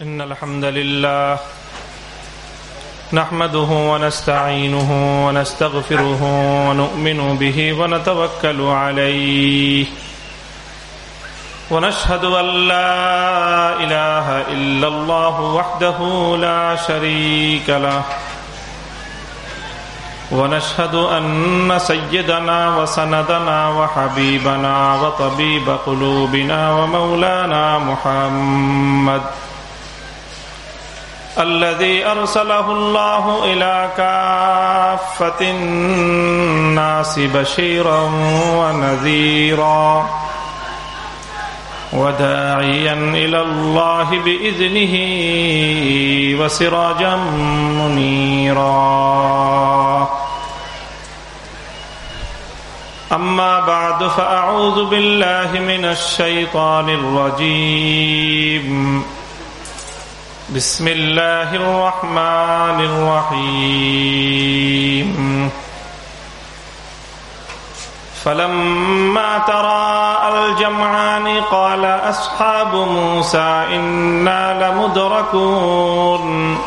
إن الحمد لله نحمده ونستعينه ونستغفره ونؤمن به ونتوكل عليه ونشهد أن لا إله إلا الله وحده لا شريك له ونشهد أن سيدنا وسندنا وحبيبنا وطبيب قلوبنا ومولانا محمد الذي أرسله الله إلى كافة الناس بشيرا ونذيرا وداعيا إلى الله بإذنه وسراجا منيرا. أما بعد فأعوذ بالله من الشيطان الرجيم. بسم الله الرحمن الرحيم. فلما ترى الجمعان قال أصحاب موسى إنا لمدركون.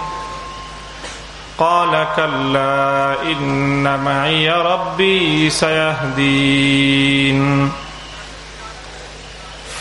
قال كلا إن معي ربي سيهدين.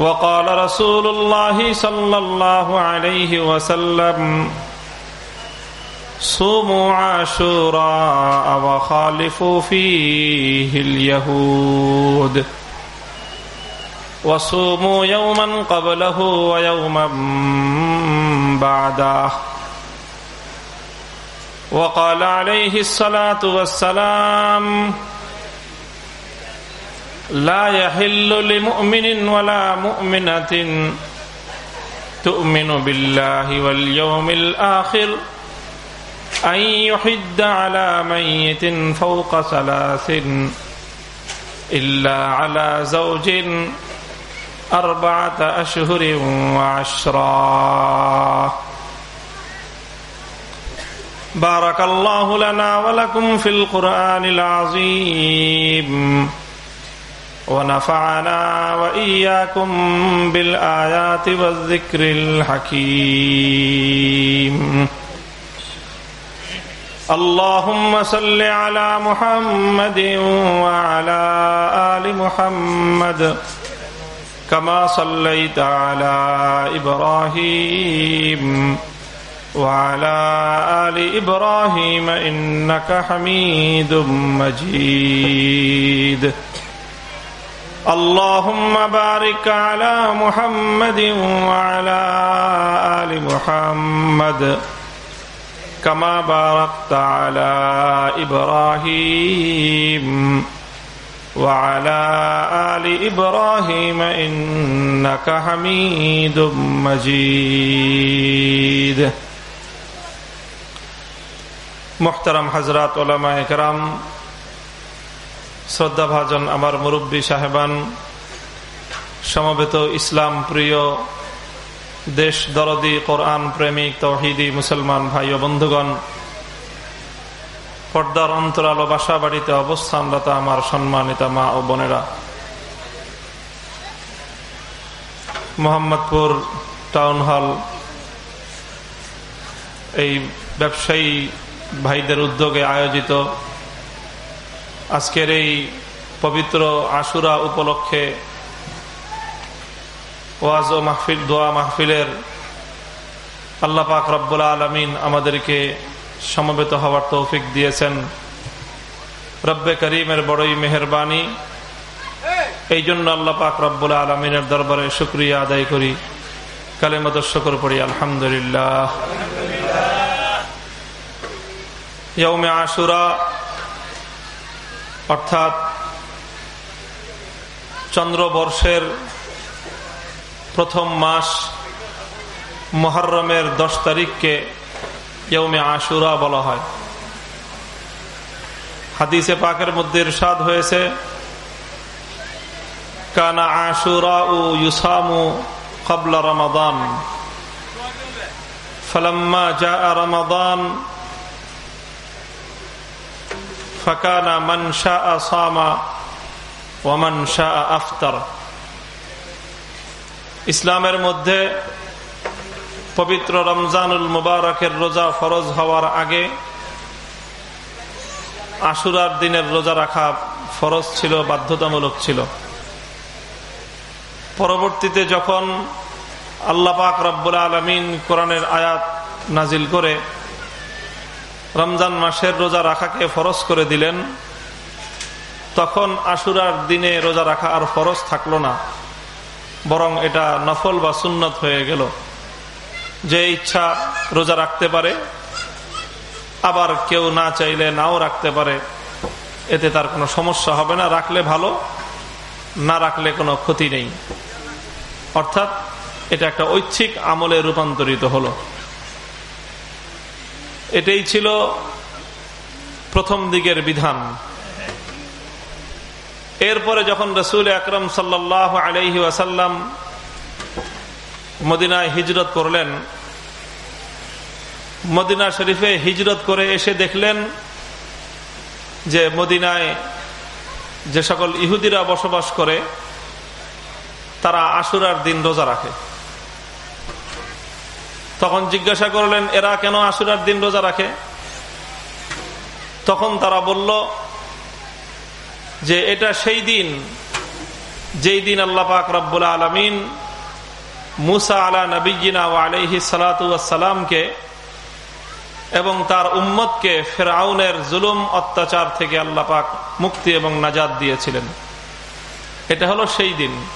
وقال رسول الله صلى الله عليه وسلم صوموا عاشوراء وخالفوا فيه اليهود وصوموا يوما قبله ويوما بعده. وقال عليه الصلاة والسلام لا يحل لمؤمن ولا مؤمنة تؤمن بالله واليوم الآخر أن يحد على ميت فوق ثلاث إلا على زوج أربعة أشهر وعشرا بارك الله لنا ولكم في القرآن العظيم. ونفعنا وإياكم بالآيات والذكر الحكيم. اللهم صل على محمد وعلى آل محمد كما صليت على إبراهيم وعلى آل إبراهيم إنك حميد مجيد. اللهم بارك على محمد وعلى آل محمد كما باركت على إبراهيم وعلى آل إبراهيم إنك حميد مجيد. محترم حضرات علماء کرام শ্রদ্ধা ভাজন আমার মুরব্বী সাহেবান, সমবেত ইসলাম প্রিয়, দেশ দরদি কোরআন প্রেমিক, তহিদি মুসলমান ভাই ও বন্ধুগণ, পর্দার অন্তরাল বাসা বাড়িতে অবস্থানরত আমার সম্মানিত মা ও বোনেরা, মোহাম্মদপুর টাউন হল এই ব্যবসায়ী ভাইদের উদ্যোগে আয়োজিত আজকের এই পবিত্র আশুরা উপলক্ষে ওয়াজ ও মাহফিল, দোয়া মাহফিলের আল্লাহ পাক রব্বুল আলমিন আমাদেরকে সমবেত হওয়ার তৌফিক দিয়েছেন। রব্বে করিমের বড়ই মেহরবানি। এই জন্য আল্লাহ পাক রব্বুল আলমিনের দরবারে শুক্রিয়া আদায় করি। কালেমত শকর পড়ি, আলহামদুলিল্লাহ। আশুরা অর্থাৎ চন্দ্রবর্ষের প্রথম মাস মহরমের দশ তারিখকে ইয়মে আশুরা বলা হয়। হাদিসে পাকের মধ্যে ইরশাদ হয়েছে, কানা আশুরা ও ইউসামু কবলা রমাদান, ফলাম্মা জা রমাদান فكان من شاء صام ومن شاء أفطر ইসলামের মধ্যে পবিত্র রমজানুল মুবারকের রোজা ফরজ হওয়ার আগে আশুরার দিনের রোজা রাখা ফরজ ছিল বাধ্যতামূলক ছিল পরবর্তীতে যখন আল্লাপাক রব্বুল আলমিন কোরআনের আয়াত নাজিল করে রমজান মাসের রোজা রাখাকে ফরজ করে দিলেন। তখন আশুরার দিনে রোজা রাখা আর ফরজ থাকল না, বরং এটা নফল বা সুন্নত হয়ে গেল। যে ইচ্ছা রোজা রাখতে পারে, আবার কেউ না চাইলে নাও রাখতে পারে, এতে তার কোনো সমস্যা হবে না। রাখলে ভালো, না রাখলে কোনো ক্ষতি নেই। অর্থাৎ এটা একটা ঐচ্ছিক আমলে রূপান্তরিত হলো। এটাই ছিল প্রথম দিকের বিধান। এরপরে যখন রসুল আকরম সাল্লাহ আলহি ওয়াসাল্লাম মদিনায় হিজরত করলেন, মদিনা শরীফে হিজরত করে এসে দেখলেন যে মদিনায় যে সকল ইহুদিরা বসবাস করে, তারা আশুরার দিন রোজা রাখে। তখন জিজ্ঞাসা করলেন, এরা কেন আশুরার দিন রোজা রাখে? তখন তারা বলল যে, এটা সেই দিন, যেই দিন আল্লাহ পাক রব্বুল আলমিন মুসা আলা নবীনা ও আলহি সালাতামকে এবং তার উম্মতকে ফেরাউনের জুলুম, অত্যাচার থেকে আল্লাহ পাক মুক্তি এবং নাজাদ দিয়েছিলেন। এটা হলো সেই দিন।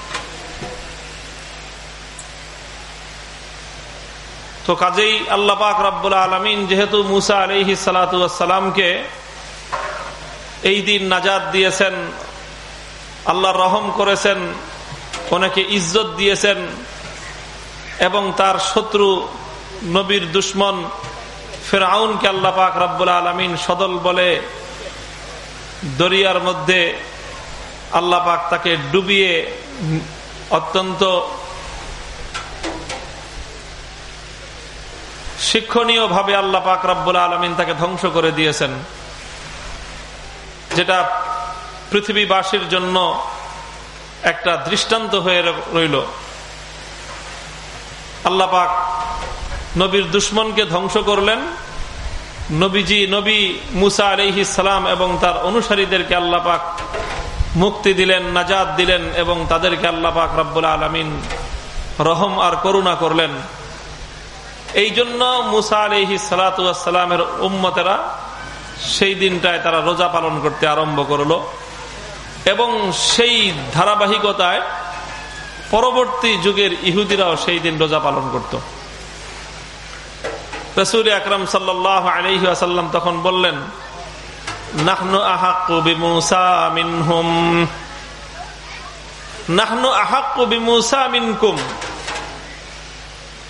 তো কাজেই আল্লাহ পাক রব্বুল আলমিন যেহেতু মুসা আলহি সালাতামকে এই দিন নাজাদ দিয়েছেন আল্লাহ রহম করেছেন অনেকে ইজ্জত দিয়েছেন এবং তার শত্রু নবীর দুশ্মন ফেরাউনকে আল্লাহ পাক রব্বুল আলমিন সদল বলে দরিয়ার মধ্যে আল্লাহ পাক তাকে ডুবিয়ে অত্যন্ত শিক্ষণীয় ভাবে আল্লাহ পাক রব্বুল আলমিন তাকে ধ্বংস করে দিয়েছেন। যেটা পৃথিবীবাসীর জন্য একটা দৃষ্টান্ত হয়ে রইল। আল্লাপাক নবীর দুশ্মনকে ধ্বংস করলেন। নবীজি, নবী মুসা আলহি সালাম এবং তার অনুসারীদেরকে আল্লাপাক মুক্তি দিলেন নাজাদ দিলেন এবং তাদেরকে আল্লাপাক রব্বুল আলমিন রহম আর করুণা করলেন। এই জন্য মুসা আলহি সালাতামের উম্মতেরা সেই দিনটায় তারা রোজা পালন করতে আরম্ভ করল এবং সেই ধারাবাহিকতায় পরবর্তী যুগের ইহুদিরাও সেই দিন রোজা পালন করত। রসুল আকরম সাল্লাহ আলহি আসাল্লাম তখন বললেন, নাহনু আহাক্কু বিমুসা মিনহুম। নাহনু আহাক্কু মিনকুম।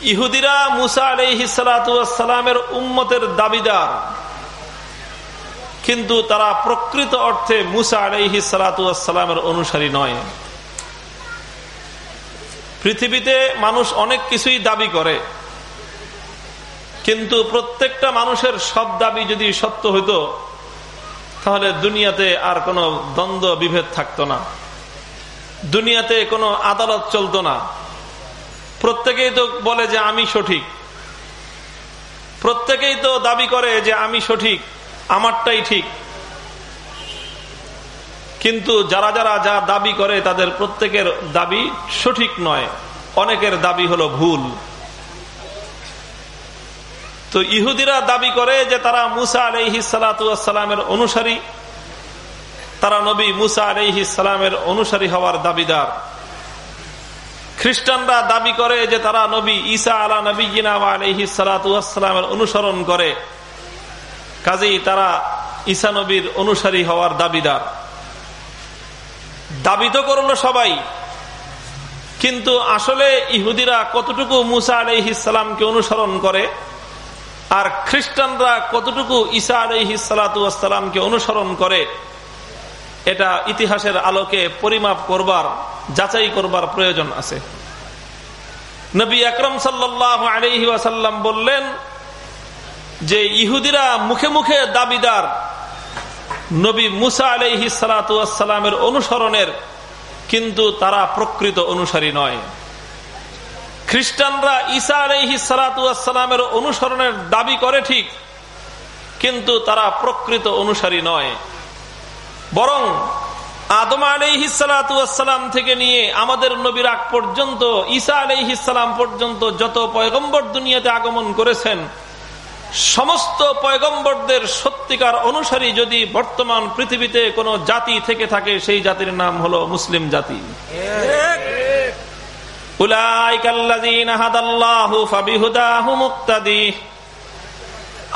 ইহুদিরা মুসা আলহি সালামের উম্মতের দাবিদার। কিন্তু তারা প্রকৃত অর্থে মুসা আলহি সালাতামের অনুসারী নয়। পৃথিবীতে মানুষ অনেক কিছুই দাবি করে। কিন্তু প্রত্যেকটা মানুষের সব দাবি যদি সত্য হইত, তাহলে দুনিয়াতে আর কোনো দ্বন্দ্ব বিভেদ থাকতো না। দুনিয়াতে কোনো আদালত চলতো না। প্রত্যেকেই তো বলে যে আমি সঠিক। প্রত্যেকেই তো দাবি করে যে আমি সঠিক, আমারটাই ঠিক। কিন্তু যারা যারা যা দাবি করে তাদের প্রত্যেকের দাবি সঠিক নয়, অনেকের দাবি হলো ভুল। তো ইহুদিরা দাবি করে যে তারা মুসা আলহি সালাতামের অনুসারী, তারা নবী মুসা আলহি সালামের অনুসারী হওয়ার দাবিদার। খ্রিস্টানরা দাবি করে যে তারা নবী ঈসা আলা নবী আলহি সালাতামের অনুসরণ করে। কাজেই তারা ঈসা নবীর অনুসারী হওয়ার দাবিদার। দাবি তো করল সবাই, কিন্তু আসলে ইহুদিরা কতটুকু মুসা আলহিসামকে অনুসরণ করে আর খ্রিস্টানরা কতটুকু ঈসা আলহিসালামকে অনুসরণ করে এটা ইতিহাসের আলোকে পরিমাপ করবার, যাচাই করবার প্রয়োজন আছে। নবী আকরম ওয়াসাল্লাম বললেন যে ইহুদিরা মুখে মুখে দাবিদার। নবী মুসা আলহি সালাতামের অনুসরণের, কিন্তু তারা প্রকৃত অনুসারী নয়। খ্রিস্টানরা ঈসা আলহি সালাতামের অনুসরণের দাবি করে ঠিক, কিন্তু তারা প্রকৃত অনুসারী নয়। বরং আদম আলহিসালাম থেকে নিয়ে আমাদের নবীর আগ পর্যন্ত, ঈসা আলহিসাম পর্যন্ত যত পয়গম্বর দুনিয়াতে আগমন করেছেন, সমস্ত পয়গম্বরদের সত্যিকার অনুসারী যদি বর্তমান পৃথিবীতে কোন জাতি থেকে থাকে, সেই জাতির নাম হলো মুসলিম জাতি।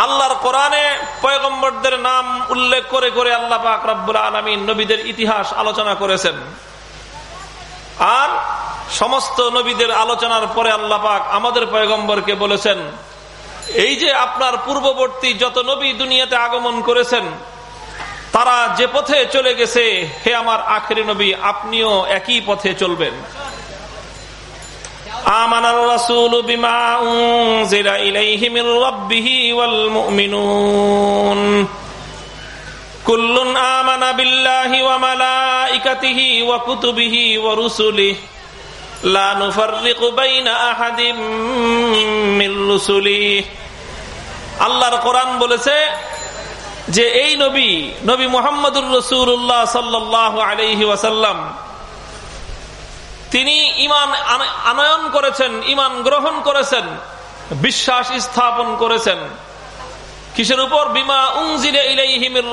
আল্লাহর কোরআনে পয়গম্বরদের নাম উল্লেখ করে করে আল্লাহ পাক রব্বুল আলমিন নবীদের ইতিহাস আলোচনা করেছেন। আর সমস্ত নবীদের আলোচনার পরে আল্লাহ পাক আমাদের পয়গম্বরকে বলেছেন, এই যে আপনার পূর্ববর্তী যত নবী দুনিয়াতে আগমন করেছেন, তারা যে পথে চলে গেছে, হে আমার আখেরি নবী, আপনিও একই পথে চলবেন। آمن الرسول بما أنزل إليه من ربه والمؤمنون كل آمن بالله وملائكته وكتبه ورسله لا نفرق بين أحد من رسله আল্লাহর কোরআন বলেছে যে এই নবী নবী মোহাম্মদুর রসুল্লাহ সাল্লাহ আলহি ওয়াসাল্লাম তিনি ইমান আনয়ন করেছেন, ইমান গ্রহণ করেছেন, বিশ্বাস স্থাপন করেছেন। কিসের উপর? বিমা উংজিরে ইলাইহিমির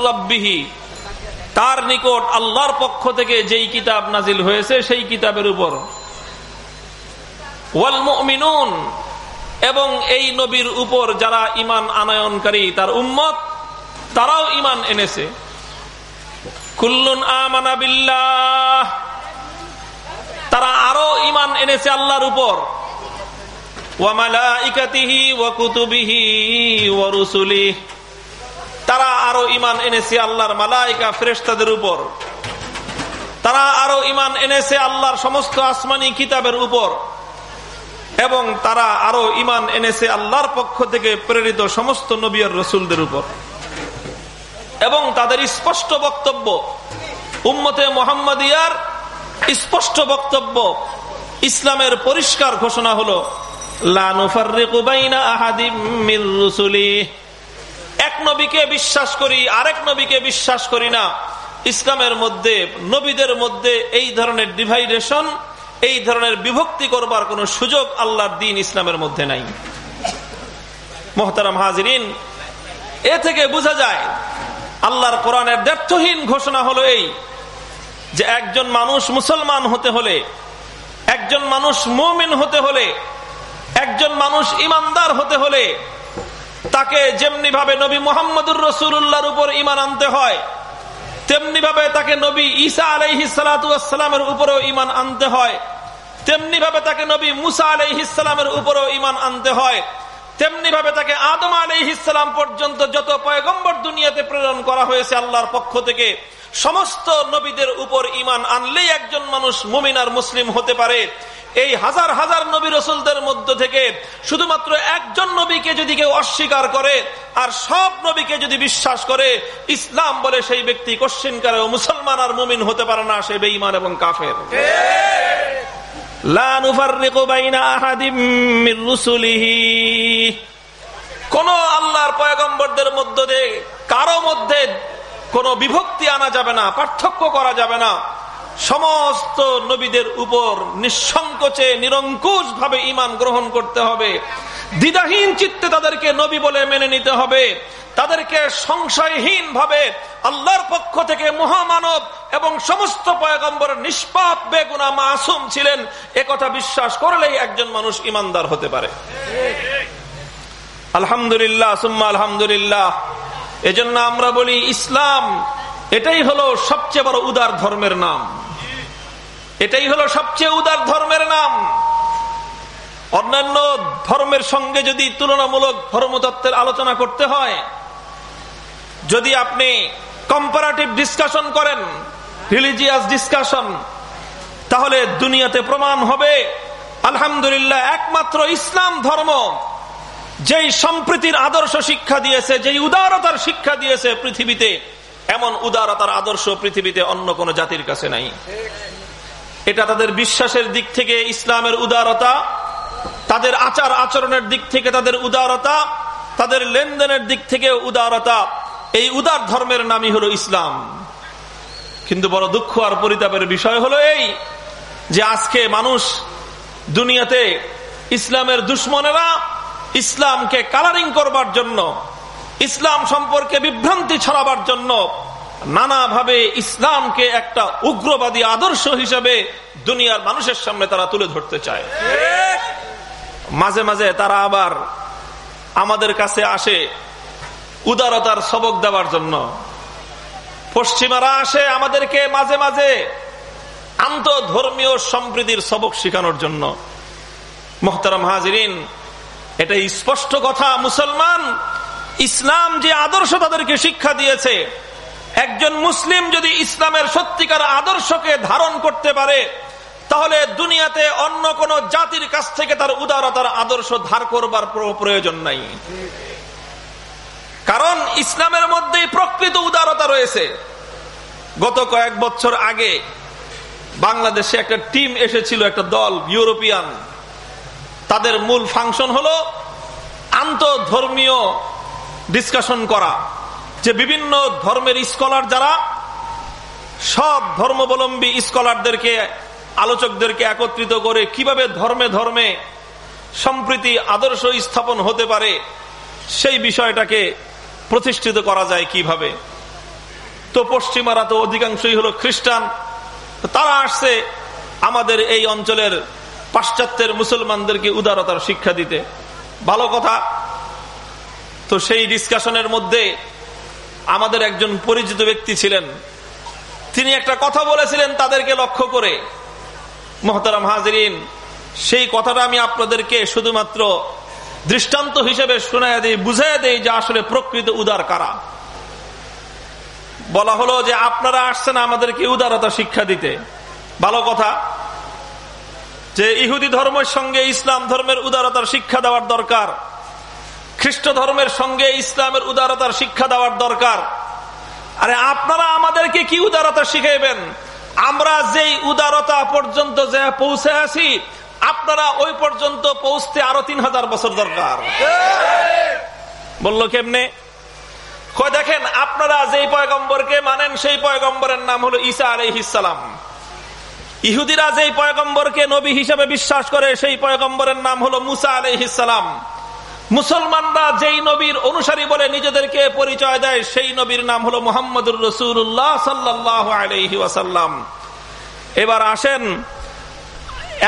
তার নিকট আল্লাহর পক্ষ থেকে যেই কিতাব নাজিল হয়েছে, সেই কিতাবের উপর। ওয়াল এবং এই নবীর উপর যারা ইমান আনয়নকারী, তার উম্মত, তারাও ইমান এনেছে। কুল্লুন আমানা বিল্লাহ। তারা আরও ইমান এনেছে আল্লাহর উপর। তারা আরও ইমান এনেছে আল্লাহর মালাইকা ফেরেস্তাদের উপর। তারা আরও ইমান এনেছে আল্লাহর সমস্ত আসমানি কিতাবের উপর। এবং তারা আরও ইমান এনেছে আল্লাহর পক্ষ থেকে প্রেরিত সমস্ত নবীর রসুলদের উপর। এবং তাদের স্পষ্ট বক্তব্য, উম্মতে মোহাম্মদিয়ার স্পষ্ট বক্তব্য, ইসলামের পরিষ্কার ঘোষণা হলো এক নবীকে বিশ্বাস করি, আরেক নবীকে বিশ্বাস করি না। ইসলামের মধ্যে, নবীদের মধ্যে এই ধরনের ডিভাইডেশন, এই ধরনের বিভক্তি করবার কোন সুযোগ আল্লাহর দিন ইসলামের মধ্যে নাই। মোহতারাম হাজরিন, এ থেকে বোঝা যায়, আল্লাহর কোরআনের দ্ব্যর্থহীন ঘোষণা হলো এই যে একজন মানুষ মুসলমান হতে হলে, একজন মানুষ মুমিন হতে হলে, একজন মানুষ ইমানদার হতে হলে, তাকে যেমনি ভাবে নবী মোহাম্মদুর রসুল্লাহর উপর ইমান আনতে হয় তেমনি ভাবে তাকে নবী ঈসা আলহি সালাতামের উপরেও ইমান আনতে হয় তেমনি ভাবে তাকে নবী মুসা আলহিসামের উপরেও ইমান আনতে হয় তেমনি ভাবে তাকে আদম আলহিসাম পর্যন্ত যত পয়গম্বর দুনিয়াতে প্রেরণ করা হয়েছে আল্লাহর পক্ষ থেকে সমস্ত নবীদের উপর ইমান আনলেই একজন মানুষ মুমিন আর মুসলিম হতে পারে। এই হাজার হাজার নবী রসুলদের মধ্য থেকে শুধুমাত্র একজন নবীকে যদি কেউ অস্বীকার করে, আর সব নবীকে যদি বিশ্বাস করে, ইসলাম বলে সেই ব্যক্তি কশ্চিন করে মুসলমান আর মুমিন হতে পারে না, সে বেঈমান এবং কাফের। কোন আল্লাহর পয়গম্বরদের মধ্যে কারও মধ্যে কোনো বিভক্তি আনা যাবে না, পার্থক্য করা যাবে না। সমস্ত নবীদের উপর নিঃসংকোচে নিরঙ্কুশ ভাবে ইমান গ্রহণ করতে হবে। দ্বিধাহীন চিত্তে তাদেরকে নবী বলে মেনে নিতে হবে। তাদেরকে সংশয়হীন ভাবে আল্লাহর পক্ষ থেকে মহামানব এবং সমস্ত পয়গম্বর নিষ্পাপ, বেগুনা, মাসুম ছিলেন। কথা বিশ্বাস করলেই একজন মানুষ ইমানদার হতে পারে। আলহামদুলিল্লাহ আলহামদুলিল্লাহ। এজন্য আমরা বলি, ইসলাম এটাই হলো সবচেয়ে বড় উদার ধর্মের নাম। এটাই হলো সবচেয়ে উদার ধর্মের নাম। অন্যান্য ধর্মের সঙ্গে যদি তুলনামূলক ধর্মতত্ত্বের আলোচনা করতে হয়, যদি আপনি কম্পারেটিভ ডিসকাশন করেন রিলিজিয়াস ডিসকাশন তাহলে দুনিয়াতে প্রমাণ হবে, আলহামদুলিল্লাহ, একমাত্র ইসলাম ধর্ম যেই সম্প্রীতির আদর্শ শিক্ষা দিয়েছে, যেই উদারতার শিক্ষা দিয়েছে পৃথিবীতে, এমন উদারতার আদর্শ পৃথিবীতে অন্য কোন জাতির কাছে নাই। এটা তাদের বিশ্বাসের দিক থেকে ইসলামের উদারতা, তাদের আচার আচরণের দিক থেকে তাদের উদারতা, তাদের লেনদেনের দিক থেকে উদারতা, এই উদার ধর্মের নামই হলো ইসলাম। কিন্তু বড় দুঃখ আর পরিতাপের বিষয় হলো এই যে আজকে মানুষ দুনিয়াতে ইসলামের দুশ্মনেরা ইসলামকে কালারিং করবার জন্য, ইসলাম সম্পর্কে বিভ্রান্তি ছড়াবার জন্য নানাভাবে ইসলামকে একটা উগ্রবাদী আদর্শ হিসেবে দুনিয়ার মানুষের সামনে তারা তুলে ধরতে চায়। মাঝে মাঝে তারা আবার আমাদের কাছে আসে উদারতার সবক দেওয়ার জন্য। পশ্চিমারা আসে আমাদেরকে মাঝে মাঝে আন্তধর্মীয় সম্প্রীতির সবক শেখানোর জন্য। মোহতারাম হাজিরিন এটা স্পষ্ট কথা। মুসলমান, ইসলাম যে আদর্শ তাদেরকে শিক্ষা দিয়েছে, একজন মুসলিম যদি ইসলামের সত্যিকার আদর্শকে ধারণ করতে পারে, তাহলে দুনিয়াতে অন্য কোন জাতির কাছ থেকে তার উদারতার আদর্শ ধার করবার প্রয়োজন নাই। কারণ ইসলামের মধ্যেই প্রকৃত উদারতা রয়েছে। গত কয়েক বছর আগে বাংলাদেশে একটা টিম এসেছিল, একটা দল, ইউরোপিয়ান। তাদের মূল ফাংশন হলো আন্তধর্মীয় ডিসকাশন করা। যে বিভিন্ন ধর্মের স্কলার যারা সব ধর্মাবলম্বী স্কলারদেরকে আলোচকদেরকে একত্রিত করে কীভাবে ধর্মে ধর্মে সম্প্রীতি আদর্শ স্থাপন হতে পারে, সেই বিষয়টাকে প্রতিষ্ঠিত করা যায় কীভাবে। তো পশ্চিমারা তো অধিকাংশই হলো খ্রিস্টান। তারা আসছে আমাদের এই অঞ্চলের পাশ্চাত্যের মুসলমানদেরকে উদারতার শিক্ষা দিতে। ভালো কথা। তো সেই ডিসকাশনের মধ্যে আমাদের একজন পরিচিত ব্যক্তি ছিলেন। তিনি একটা কথা বলেছিলেন তাদেরকে লক্ষ্য করে। মোহতারাম হাজরিন, সেই কথাটা আমি আপনাদেরকে শুধুমাত্র দৃষ্টান্ত হিসেবে শোনায় দিই বুঝাই দেই যে আসলে প্রকৃত উদার কারা। বলা হলো যে আপনারা আসছেন আমাদেরকে উদারতা শিক্ষা দিতে। ভালো কথা। যে ইহুদি ধর্মের সঙ্গে ইসলাম ধর্মের উদারতার শিক্ষা দেওয়ার দরকার, খ্রিস্ট ধর্মের সঙ্গে ইসলামের উদারতার শিক্ষা দেওয়ার দরকার। আরে আপনারা আমাদেরকে কি উদারতা শিখাইবেন? আমরা যেই উদারতা পর্যন্ত যে পৌঁছে আছি, আপনারা ওই পর্যন্ত পৌঁছতে আরও তিন হাজার বছর দরকার। বলল কেমনে? দেখেন, আপনারা যেই পয়গম্বরকে মানেন, সেই পয়গম্বরের নাম হলো ঈসা আলহিসাম ইহুদিরা যেই পয়গম্বরকে নবী হিসেবে বিশ্বাস করে, সেই পয়গম্বরের নাম হলো মুসা আলহিসাম মুসলমানরা যেই নবীর অনুসারী বলে নিজেদেরকে পরিচয় দেয়, সেই নবীর নাম হলো মোহাম্মদুর রসুল্লাহ সাল্লাহ আলহি ওয়াসাল্লাম। এবার আসেন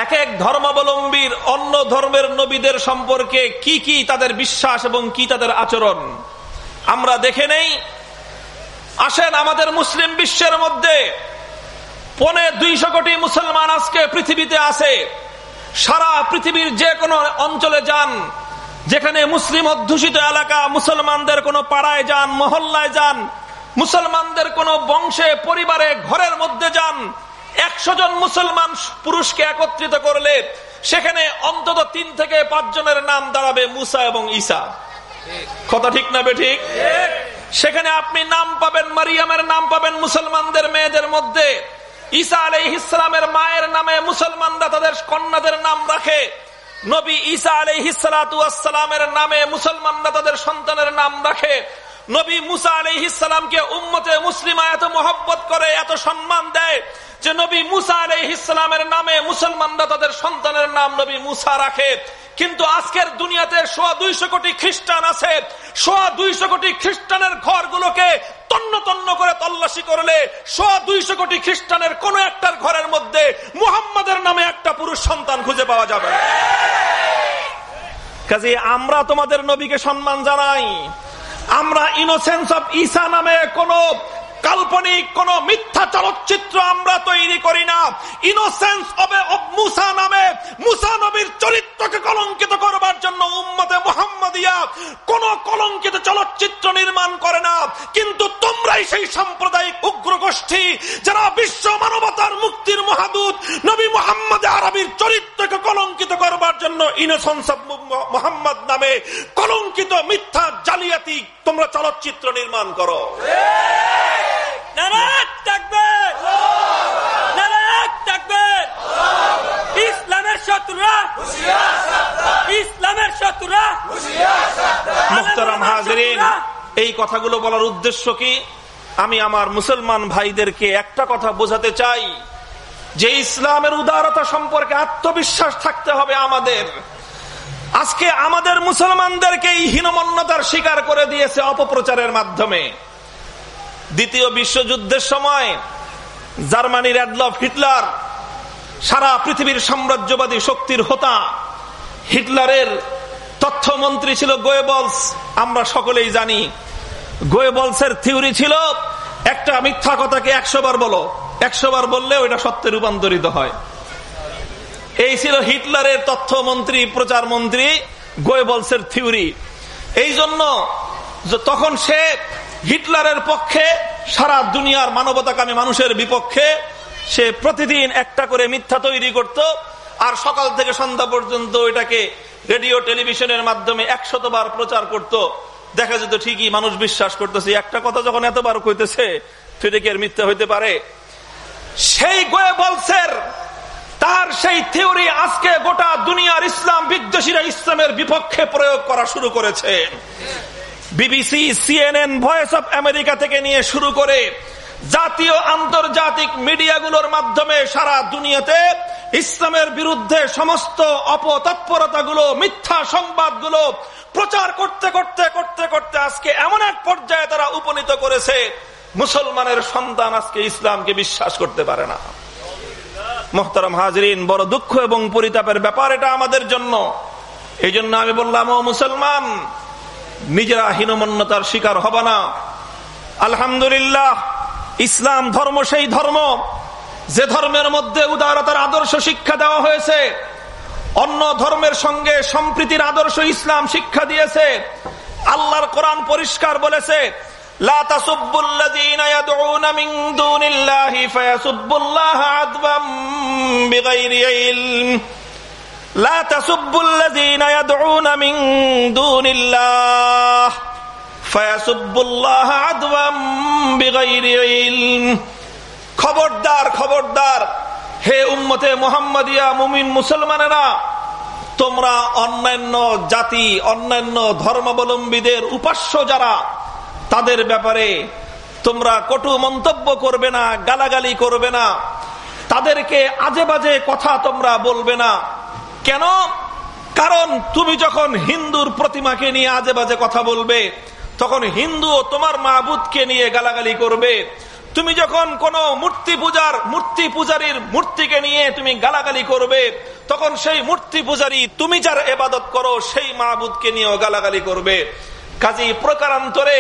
এক এক ধর্মাবলম্বীর অন্য ধর্মের নবীদের সম্পর্কে কি কি তাদের বিশ্বাস এবং কি তাদের আচরণ। আমরা দেখে নেই। আসেন আমাদের মুসলিম বিশ্বের মধ্যে পনে দুইশো কোটি মুসলমান আজকে পৃথিবীতে আছে। সারা পৃথিবীর যে কোনো অঞ্চলে যান, যেখানে মুসলিম অধ্যুষিত এলাকা, মুসলমানদের কোনো পাড়ায় যান, মহল্লায় যান, মুসলমানদের কোনো বংশে, পরিবারে, ঘরের মধ্যে যান, একশো জন মুসলমান পুরুষকে একত্রিত করলে সেখানে অন্তত তিন থেকে পাঁচ জনের নাম দাঁড়াবে মুসা এবং ঈসা। কথা ঠিক না বেঠিক সেখানে আপনি নাম পাবেন মারিয়ামের, নাম পাবেন মুসলমানদের মেয়েদের মধ্যে। ঈসা আলহ ইসলামের মায়ের নামে মুসলমানরা তাদের কন্যাদের নাম রাখে। নবী ঈসা আলহ ইসালাতামের নামে মুসলমানরা তাদের সন্তানের নাম রাখে। নবী মুসা আলহ ইসলামকে উম্মতে মুসলিমা এত মহব্বত করে এত সম্মান দেয় যে নবী মুসা আলহ ইসলামের নামে মুসলমানরা তাদের সন্তানের নাম নবী মুসা রাখে। কিন্তু আজকের দুনিয়াতে সোয়া দুইশো কোটি খ্রিস্টান আছে। সোয়া দুইশো কোটি খ্রিস্টানের ঘরগুলোকে তন্ন তন্ন করে তল্লাশি করলে সোয়া দুইশো কোটি খ্রিস্টানের কোন একটার ঘরের মধ্যে মুহাম্মাদের নামে একটা পুরুষ সন্তান খুঁজে পাওয়া যাবে কাজে আমরা তোমাদের নবীকে সম্মান জানাই। আমরা ইনোসেন্স অফ ইসা নামে কোন কাল্পনিক কোন মিথ্যা চলচ্চিত্র আমরা তৈরি করি না। ইনোসেন্স হবে মুসা নামে মুসা নবীর চরিত্রকে কলঙ্কিত করবার জন্য উম্মতে মোহাম্মদিয়া কোন কলঙ্কিত চলচ্চিত্র নির্মাণ করে না। কিন্তু তোমরাই সেই সাম্প্রদায়িক উগ্র গোষ্ঠী যারা বিশ্ব মানবতার মুক্তির মহাদূত নবী মোহাম্মদ আরবির চরিত্রকে কলঙ্কিত করবার জন্য ইনোসেন্স মোহাম্মদ নামে কলঙ্কিত মিথ্যা জালিয়াতি তোমরা চলচ্চিত্র নির্মাণ করো। ইসলামের শত্রুরা। ইসলামের শত্রুরা। মুহতারাম হাজরিন এই কথাগুলো বলার উদ্দেশ্য কি? আমি আমার মুসলমান ভাইদেরকে একটা কথা বোঝাতে চাই। যে ইসলামের উদারতা সম্পর্কে আত্মবিশ্বাস থাকতে হবে আমাদের। আজকে আমাদের মুসলমানদেরকে এই হীনমন্যতার শিকার করে দিয়েছে অপপ্রচারের মাধ্যমে। দ্বিতীয় বিশ্বযুদ্ধের সময় জার্মানির অ্যাডলফ হিটলার, সারা পৃথিবীর সাম্রাজ্যবাদী শক্তির হোতা, হিটলারের তথ্যমন্ত্রী ছিল গোয়েবলস, আমরা সকলেই জানি। গোয়েবলসের থিওরি ছিল, একটা মিথ্যা কথাকে একশো বার বলো, একশো বার বললে ওইটা সত্যে রূপান্তরিত হয়। এই ছিল হিটলারের তথ্যমন্ত্রী প্রচার মন্ত্রী গোয়েবলসের থিওরি। এই জন্য তখন সে হিটলারের পক্ষে, সারা দুনিয়ার মানবতাকামী মানুষের বিপক্ষে, সে প্রতিদিন একটা করে মিথ্যা তৈরি করত, আর সকাল থেকে সন্ধ্যা পর্যন্ত ওইটাকে রেডিও, টেলিভিশনের মাধ্যমে একশতবার প্রচার করত। দেখা যেত ঠিকই মানুষ বিশ্বাস করতেছে, একটা কথা যখন এতবার কইতেছে সেটা মিথ্যা হইতে পারে। সেই গোয়েবলসের, তার সেই থিওরি আজকে গোটা দুনিয়ার ইসলাম বিদ্বেষীরা ইসলামের বিপক্ষে প্রয়োগ করা শুরু করেছে। BBC, CNN, voice of America থেকে নিয়ে শুরু করে জাতীয় আন্তর্জাতিক মিডিয়াগুলোর মাধ্যমে সারা দুনিয়াতে ইসলামের বিরুদ্ধে সমস্ত অপতৎপরতাগুলো, মিথ্যা সংবাদগুলো প্রচার করতে করতে করতে করতে আজকে এমন এক পর্যায়ে তারা উপনীত করেছে, মুসলমানের সন্তান আজকে ইসলামকে বিশ্বাস করতে পারে না। মোহতারাম হাজরিন, বড় দুঃখ এবং পরিতাপের ব্যাপার এটা আমাদের জন্য। এই জন্য আমি বললাম, ও মুসলমান নিজেরা হীনমন্যতার শিকার হব না। আলহামদুলিল্লাহ, ইসলাম ধর্ম সেই ধর্ম। যে ধর্মের মধ্যে উদারতার আদর্শ শিক্ষা দেওয়া হয়েছে, অন্য ধর্মের সঙ্গে সম্প্রীতির আদর্শ ইসলাম শিক্ষা দিয়েছে। আল্লাহর কোরআন পরিষ্কার বলেছে لا لا تسبوا الذين يدعون من دون الله فيسبوا الله عدوا بغير علم খবরদার খবরদার হে উম্মতে মোহাম্মদিয়া মুমিন মুসলমানেরা তোমরা অন্যান্য জাতি অন্যান্য ধর্মাবলম্বীদের উপাস্য যারা তাদের ব্যাপারে তোমরা কটু মন্তব্য করবে না গালাগালি করবে না তাদেরকে আজে বাজে কথা তোমরা বলবে না কেন? কারণ তুমি যখন হিন্দুর প্রতিমাকে নিয়ে আজে বাজে কথা বলবে, তখন হিন্দু তোমার মাহবুদকে নিয়ে গালাগালি করবে। তুমি যখন কোন মূর্তি পূজার, মূর্তি পূজারীর মূর্তিকে নিয়ে তুমি গালাগালি করবে, তখন সেই মূর্তি পূজারী তুমি যার এবাদত করো, সেই মাহবুদকে নিয়েও গালাগালি করবে। কাজী প্রকারান্তরে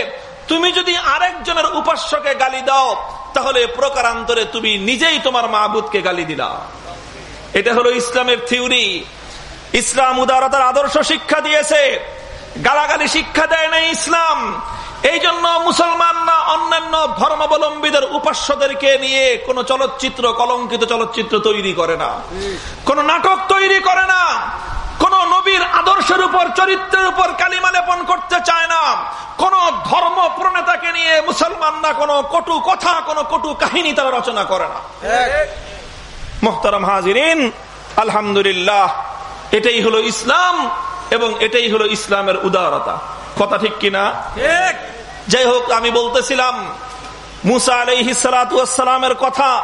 তুমি যদি আরেকজনের উপাস্যকে গালি দাও, তাহলে প্রকারান্তরে তুমি নিজেই তোমার মাহবুদকে গালি দিলা। এটা হলো ইসলামের থিওরি। ইসলাম উদারতার আদর্শ শিক্ষা দিয়েছে। গালাগালি শিক্ষা দেয় না ইসলাম। এই জন্য মুসলমানরা অন্যান্য ধর্মাবলম্বীদের উপাস্যদেরকে নিয়ে কোন চলচ্চিত্র কলঙ্কিত চলচ্চিত্র তৈরি করে না। কোন নাটক তৈরি করে না। কোন নবীর আদর্শের উপর চরিত্রের উপর কালিমা লেপন করতে চায় না। কোন ধর্ম প্রণেতাকে নিয়ে মুসলমানরা কোন কটু কথা কোন কটু কাহিনী তারা রচনা করে না। মোহতারাম হাজিরিন আলহামদুলিল্লাহ। এটাই হলো ইসলাম এবং এটাই হলো ইসলামের উদারতা। কথা ঠিক কিনা? যাই হোক আমি বলতেছিলাম মুসা আলহিসালামের কথা।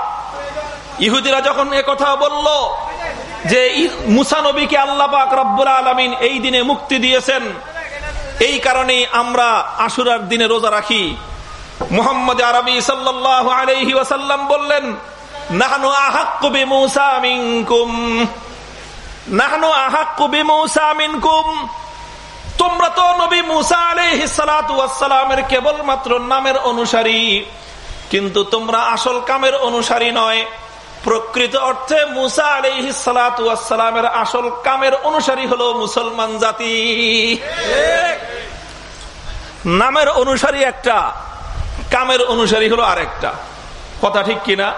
ইহুদিরা যখন এ কথা বলল যে মুসা নবীকে আল্লাহ পাক রব্বুল আলমিন এই দিনে মুক্তি দিয়েছেন এই কারণে আমরা আশুরার দিনে রোজা রাখি। মোহাম্মদ আরবি সাল্লাহ আলহি ওয়াসাল্লাম বললেন নাহনু আহাক্কুবি মুসা মিনকুম। নাহনু আহাক্কুবি মুসা মিনকুম। তোমরা তো নবী মুসা আলহিসালামের কেবলমাত্র নামের অনুসারী। কিন্তু তোমরা আসল কামের অনুসারী নয়। প্রকৃত অর্থে মুসা আলহ আসল কামের অনুসারী হলো মুসলমান জাতি। নামের অনুসারী একটা, কামের অনুসারী হলো আরেকটা। কথা ঠিক কিনা?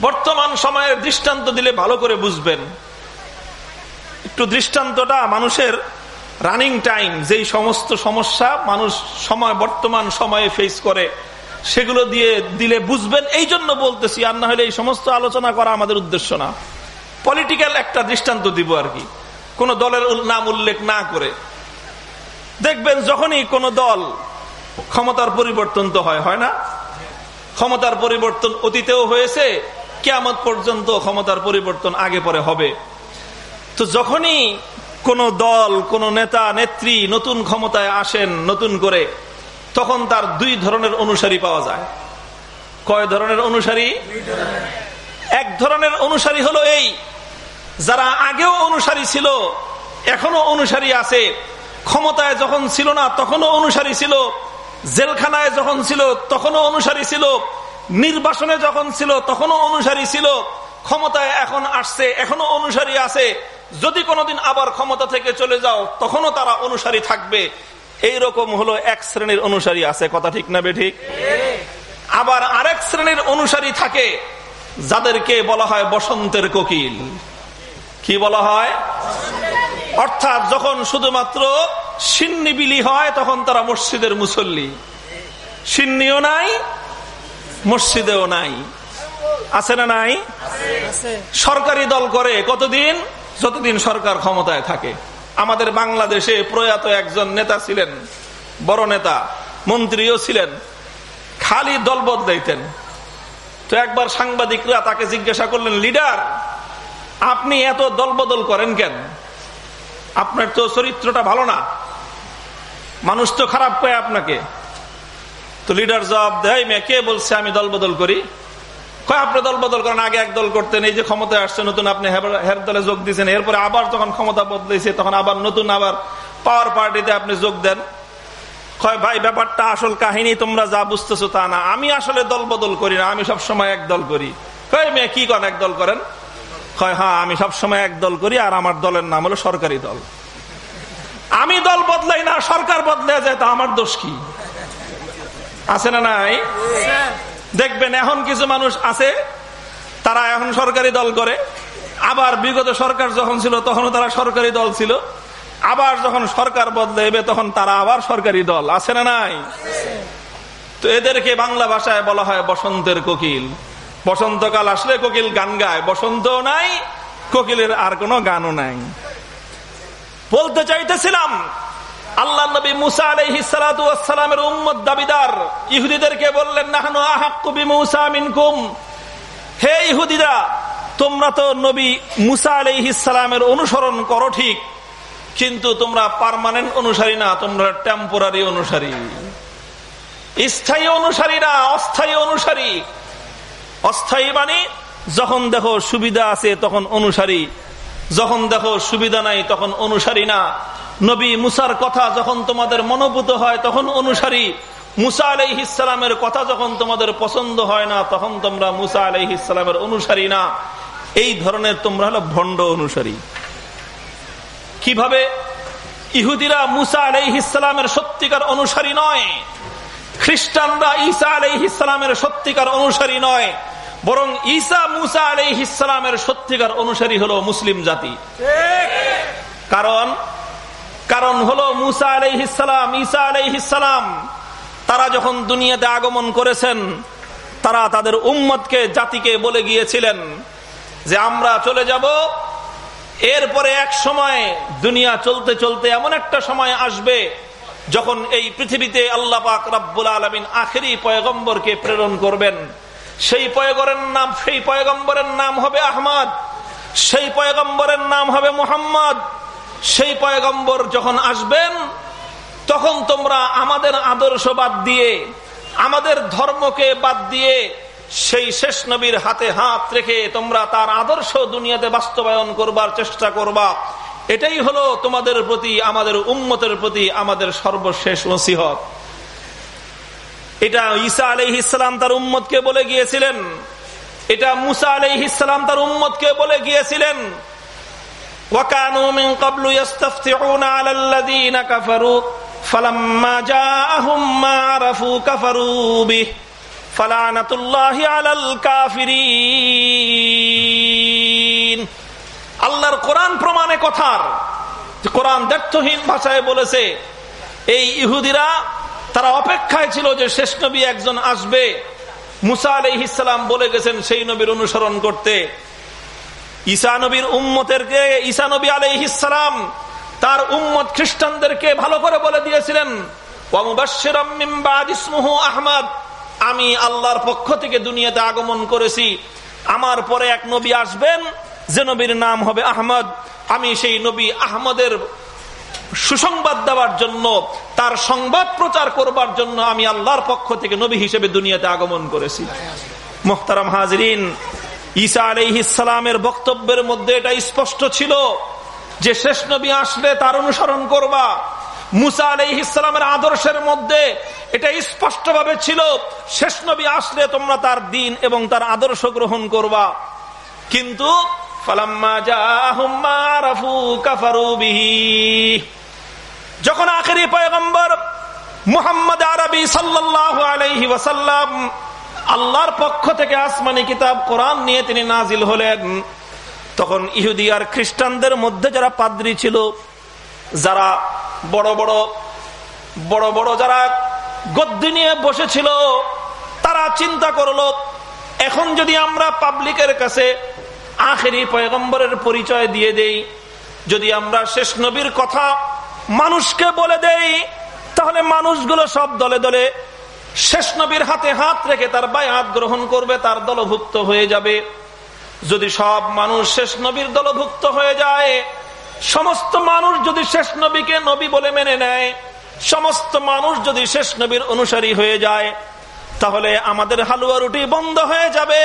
বর্তমান সময়ের দৃষ্টান্ত দিলে ভালো করে বুঝবেন। একটু দৃষ্টান্তটা মানুষের রানিং টাইম, যেই সমস্ত সমস্যা মানুষ সময়, বর্তমান সময়ে ফেস করে, সেগুলো দিয়ে দিলে বুঝবেন, এই জন্য বলতেছি, আর না হলে এই সমস্ত আলোচনা করা আমাদের উদ্দেশ্য না। পলিটিক্যাল একটা দৃষ্টান্ত দিব আর কি। কোন দলের নাম উল্লেখ না করে। দেখবেন যখনই কোন দল ক্ষমতার পরিবর্তন তো হয় হয় না? ক্ষমতার পরিবর্তন অতীতেও হয়েছে কেমন পর্যন্ত ক্ষমতার পরিবর্তন আগে পরে হবে। তো যখনই কোন দল, কোন নেতা, নেত্রী নতুন ক্ষমতায় আসেন নতুন করে, তখন তার দুই ধরনের অনুসারী পাওয়া যায়। কয় ধরনের অনুসারী? এক ধরনের অনুসারী হলো এই, যারা আগেও অনুসারী ছিল, এখনও অনুসারী আছে। ক্ষমতায় যখন ছিল না, তখনও অনুসারী ছিল। জেলখানায় যখন ছিল, তখনও অনুসারী ছিল। নির্বাসনে যখন ছিল, তখনও অনুসারী ছিল। ক্ষমতায় এখন আসছে, এখনও অনুসারী আছে। যদি কোনোদিন আবার ক্ষমতা থেকে চলে যাও তখনও তারা অনুসারী থাকবে। এই রকম হলো এক শ্রেণির অনুসারী আছে কথা ঠিক না বেঠিক আবার আরেক শ্রেণির অনুসারী থাকে যাদেরকে বলা হয় বসন্তের কোকিল। কি বলা হয়? অর্থাৎ যখন শুধুমাত্র সিন্নি বিলি হয় তখন তারা মসজিদের মুসল্লি। সিন্নিও নাই মসজিদেও নাই। আছে না নাই? সরকারি দল করে কতদিন? যতদিন সরকার ক্ষমতায় থাকে, আমাদের বাংলাদেশে প্রয়াত একজন নেতা ছিলেন, বড় নেতা, মন্ত্রীও ছিলেন, খালি দল বদলাইতেন। তো একবার সাংবাদিকরা তাকে জিজ্ঞাসা করলেন, লিডার, আপনি এত দল বদল করেন কেন? আপনার তো চরিত্রটা ভালো না। মানুষ তো খারাপ পায় আপনাকে। তো লিডার জবাব দেয় মেয়ে, কে বলছে আমি দল বদল করি? আপনি দল বদল করেন? আগে এক দল করতেন, এই যে ক্ষমতায় আসছে, নতুন আপনি হের দলে যোগ দিয়েছেন এরপরে আবার যখন ক্ষমতা বদলেছে তখন আবার নতুন আবার পাওয়ার পার্টিতে আপনি যোগ দেন। ভাই, ব্যাপারটা আসল কাহিনী, তোমরা যা বুঝতেছো তা না। আমি আসলে দল বদল করি না, আমি সব সময় এক দল করি। মেয়ে, কি করেন এক দল করেন? হ্যাঁ আমি সব সময় এক দল করি, আর আমার দলের নাম হলো সরকারি দল। আমি দল বদলাই না, সরকার বদলে যায়, তা আমার দোষ কি? আছে না নাই? দেখবেন এখন কিছু মানুষ আছে, তারা এখন সরকারি দল করে। আবার বিগত সরকার যখন ছিল, তখনও তারা সরকারি দল ছিল। আবার যখন সরকার বদলে তখন তারা আবার সরকারি দল। আছে না নাই? তো এদেরকে বাংলা ভাষায় বলা হয় বসন্তের কোকিল। বসন্তকাল আসলে কোকিল গান গায়। বসন্ত নাই, কোকিলের আর কোনো গানও নাই। বলতে চাইতেছিলাম আল্লাহ নবী মুসা আলহিসালামের উম্মত দাবিদার। ইহুদিদেরকে বললেন, নাহানু আহাক্কুবি মুসা মিনকুম। হে ইহুদিরা, তোমরা তো নবী মুসা আলহিসালামের অনুসরণ করো ঠিক, কিন্তু তোমরা পারমানেন্ট অনুসারী না, তোমরা টেম্পোরারি অনুসারী। স্থায়ী অনুসারী না, অস্থায়ী অনুসারী। অস্থায়ী মানে যখন দেখো সুবিধা আছে তখন অনুসারী, যখন দেখো সুবিধা নাই তখন অনুসারী না। নবী মুসার কথা যখন তোমাদের মনোভূত হয়, তখন অনুসারী মুসা আলাই ইসলামের কথা যখন তোমাদের পছন্দ হয় না, তখন তোমরা মুসা আলাই ইসলামের অনুসারী না। এই ধরনের তোমরা হলো ভণ্ড অনুসারী। কীভাবে? ইহুদিরা মুসা আলাই ইসলামের সত্যিকার অনুসারী নয়। খ্রিস্টানরা ঈসা আলাই ইসলামের সত্যিকার অনুসারী নয়। বরং ঈসা মুসা আলাই ইসলামের সত্যিকার অনুসারী হলো মুসলিম জাতি। কারণ কারণ হলো মুসা আলাইহিসালাম ঈসা আলাইহিসালাম তারা যখন দুনিয়াতে আগমন করেছেন, তারা তাদের উম্মতকে, জাতিকে বলে গিয়েছিলেন যে আমরা চলে যাব। এরপরে এক সময় দুনিয়া চলতে চলতে এমন একটা সময় আসবে যখন এই পৃথিবীতে আল্লাহ পাক রাব্বুল আলমিন আখেরি পয়গম্বরকে প্রেরণ করবেন। সেই পয়গরের নাম, সেই পয়গম্বরের নাম হবে আহমদ, সেই পয়গম্বরের নাম হবে মোহাম্মদ সেই পয়গম্বর যখন আসবেন, তখন তোমরা আমাদের আদর্শ বাদ দিয়ে, আমাদের ধর্মকে বাদ দিয়ে, সেই শেষ নবীর হাতে হাত রেখে তোমরা তার আদর্শ দুনিয়াতে বাস্তবায়ন করবার চেষ্টা করবা। এটাই হলো তোমাদের প্রতি, আমাদের উম্মতের প্রতি আমাদের সর্বশেষ নসিহত। এটা ঈসা আলহ ইসলাম তার উম্মতকে বলে গিয়েছিলেন। এটা মুসা আলহ ইসলাম তার উম্মতকে বলে গিয়েছিলেন। وكانوا من قبل يستفتحون على الذين كفروا فلما جاءهم ما عرفوا كفروا به فلعنة الله على الكافرين আল্লাহর কোরআন প্রমাণে কথার কোরআন দ্ব্যর্থহীন ভাষায় বলেছে এই ইহুদিরা তারা অপেক্ষায় ছিল যে শেষ নবী একজন আসবে মুসা আলহিসাম বলে গেছেন সেই নবীর অনুসরণ করতে ঈসা নবীর উম্মতেরকে, ঈসা নবী আলহিসাম তার উম্মত খ্রিস্টানদেরকে ভালো করে বলে দিয়েছিলেন আহমদ। আমি আল্লাহর পক্ষ থেকে দুনিয়াতে আগমন করেছি। আমার পরে এক নবী আসবেন, যে নবীর নাম হবে আহমদ। আমি সেই নবী আহমদের সুসংবাদ দেওয়ার জন্য, তার সংবাদ প্রচার করবার জন্য আমি আল্লাহর পক্ষ থেকে নবী হিসেবে দুনিয়াতে আগমন করেছি। মোহতারাম হাজরিন ঈসা আলহিসামের বক্তব্যের মধ্যে এটা স্পষ্ট ছিল যে শেষ নবী আসলে তার অনুসরণ করবা। মুসা আলহিসামের আদর্শের মধ্যে এটা স্পষ্ট ভাবে ছিল, শেষ নবী আসলে তোমরা তার দিন এবং তার আদর্শ গ্রহণ করবা। কিন্তু যখন আখেরি পয়গম্বর মুহাম্মদ আরবি সাল্লাহ আলহি ওয়াসাল্লাম আল্লাহর পক্ষ থেকে আসমানি কিতাব, কোরআন নিয়ে তিনি নাজিল হলেন। তখন ইহুদি আর খ্রিস্টানদের মধ্যে যারা পাদ্রি ছিল, যারা বড় বড় বড় বড় যারা গদ্দি নিয়ে বসেছিল, তারা চিন্তা করল, এখন যদি আমরা পাবলিকের কাছে আখেরি পয়গম্বরের পরিচয় দিয়ে দেই, যদি আমরা শেষ নবীর কথা মানুষকে বলে দেই, তাহলে মানুষগুলো সব দলে দলে শেষ নবীর হাতে হাত রেখে তার বায়াত গ্রহণ করবে, তার দলভুক্ত হয়ে যাবে। যদি সব মানুষ শেষ নবীর দলভুক্ত হয়ে যায়, সমস্ত মানুষ যদি শেষ নবীকে নবী বলে মেনে নেয়, সমস্ত মানুষ যদি শেষ নবীর অনুসারী হয়ে যায়, তাহলে আমাদের হালুয়া রুটি বন্ধ হয়ে যাবে,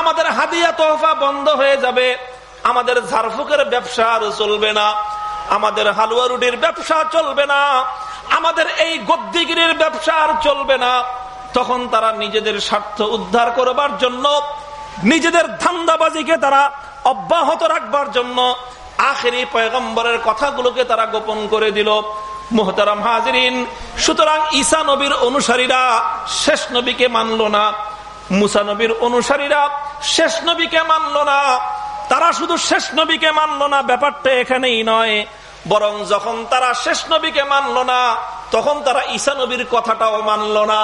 আমাদের হাদিয়া তোহফা বন্ধ হয়ে যাবে, আমাদের ঝাড়ফুকের ব্যবসা আর চলবে না, আমাদের হালুয়া রুটির ব্যবসা চলবে না আমাদের এই গদ্দিগিরির ব্যবসা আর চলবে না। তখন তারা নিজেদের স্বার্থ উদ্ধার করবার জন্য, নিজেদের ধান্দাবাজিকে তারা অব্যাহত রাখবার জন্য আখেরি পয়গম্বরের কথাগুলোকে তারা গোপন করে দিল। মোহতারাম হাজরিন, সুতরাং ঈসা নবীর অনুসারীরা শেষ নবীকে মানল না। মুসা নবীর অনুসারীরা শেষ নবীকে মানল না। তারা শুধু শেষ নবীকে মানল না, ব্যাপারটা এখানেই নয়। বরং যখন তারা শেষ নবীকে মানল না, তখন তারা ঈসা নবীর কথাটাও মানল না।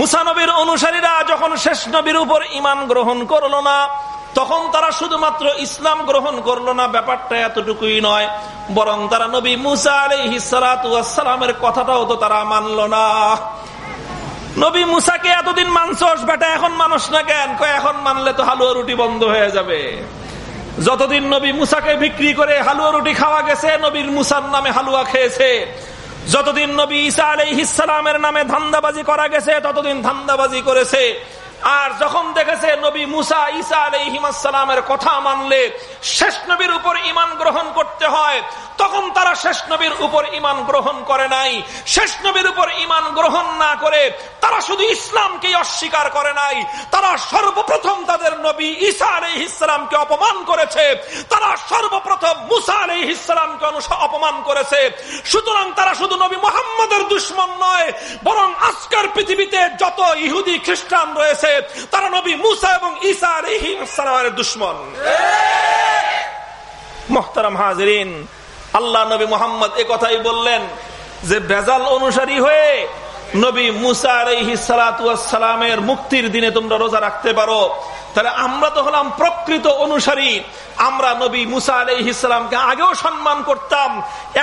মুসানবীর অনুসারীরা যখন শেষ নবীর উপর ইমান গ্রহণ করল না, তখন তারা শুধুমাত্র ইসলাম গ্রহণ করল না, ব্যাপারটা এতটুকুই নয়, বরং তারা নবী মুসা আলহিসালামের কথাটাও তো তারা মানল না। নবী মুসাকে এতদিন মানছস, বেটা এখন মানুষ না কেন? এখন মানলে তো হালুয়া রুটি বন্ধ হয়ে যাবে। যতদিন নবী মুসাকে বিক্রি করে হালুয়া রুটি খাওয়া গেছে, নবীর মুসার নামে হালুয়া খেয়েছে। যতদিন নবী ইসা আলাইহিসালামের নামে ধান্দাবাজি করা গেছে, ততদিন ধান্দাবাজি করেছে। আর যখন দেখেছে নবী মুসা ইসা আলাইহিমাসালামের কথা মানলে, শেষ নবীর উপর ইমান গ্রহণ করতে হয়। তখন তারা শেষ নবীর উপর ইমান গ্রহণ করে নাই। শেষ নবীর উপর ইমান গ্রহণ না করে তারা শুধু ইসলামকে অস্বীকার করে নাই। তারা সর্বপ্রথম তাদের নবী ঈসা আলহ ইসলামকে অপমান করেছে। তারা সর্বপ্রথম মুসা আলহ ইসলামকে অপমান করেছে। সুতরাং তারা শুধু নবী মোহাম্মদের দুশ্মন নয় বরং আজকের পৃথিবীতে যত ইহুদি খ্রিস্টান রয়েছে তারা নবী মুসা এবং ঈসা আলহ ইসলামের দুশ্মন। মোহতারাম হাজরিন আল্লাহ নবী মোহাম্মদ এ কথাই বললেন যে বেজাল অনুসারী হয়ে নবী মুসা সালামের মুক্তির দিনে তোমরা রোজা রাখতে পারো। তাহলে আমরা তো হলাম প্রকৃত অনুসারী। আমরা নবী মুসা আলহিসামকে আগেও সম্মান করতাম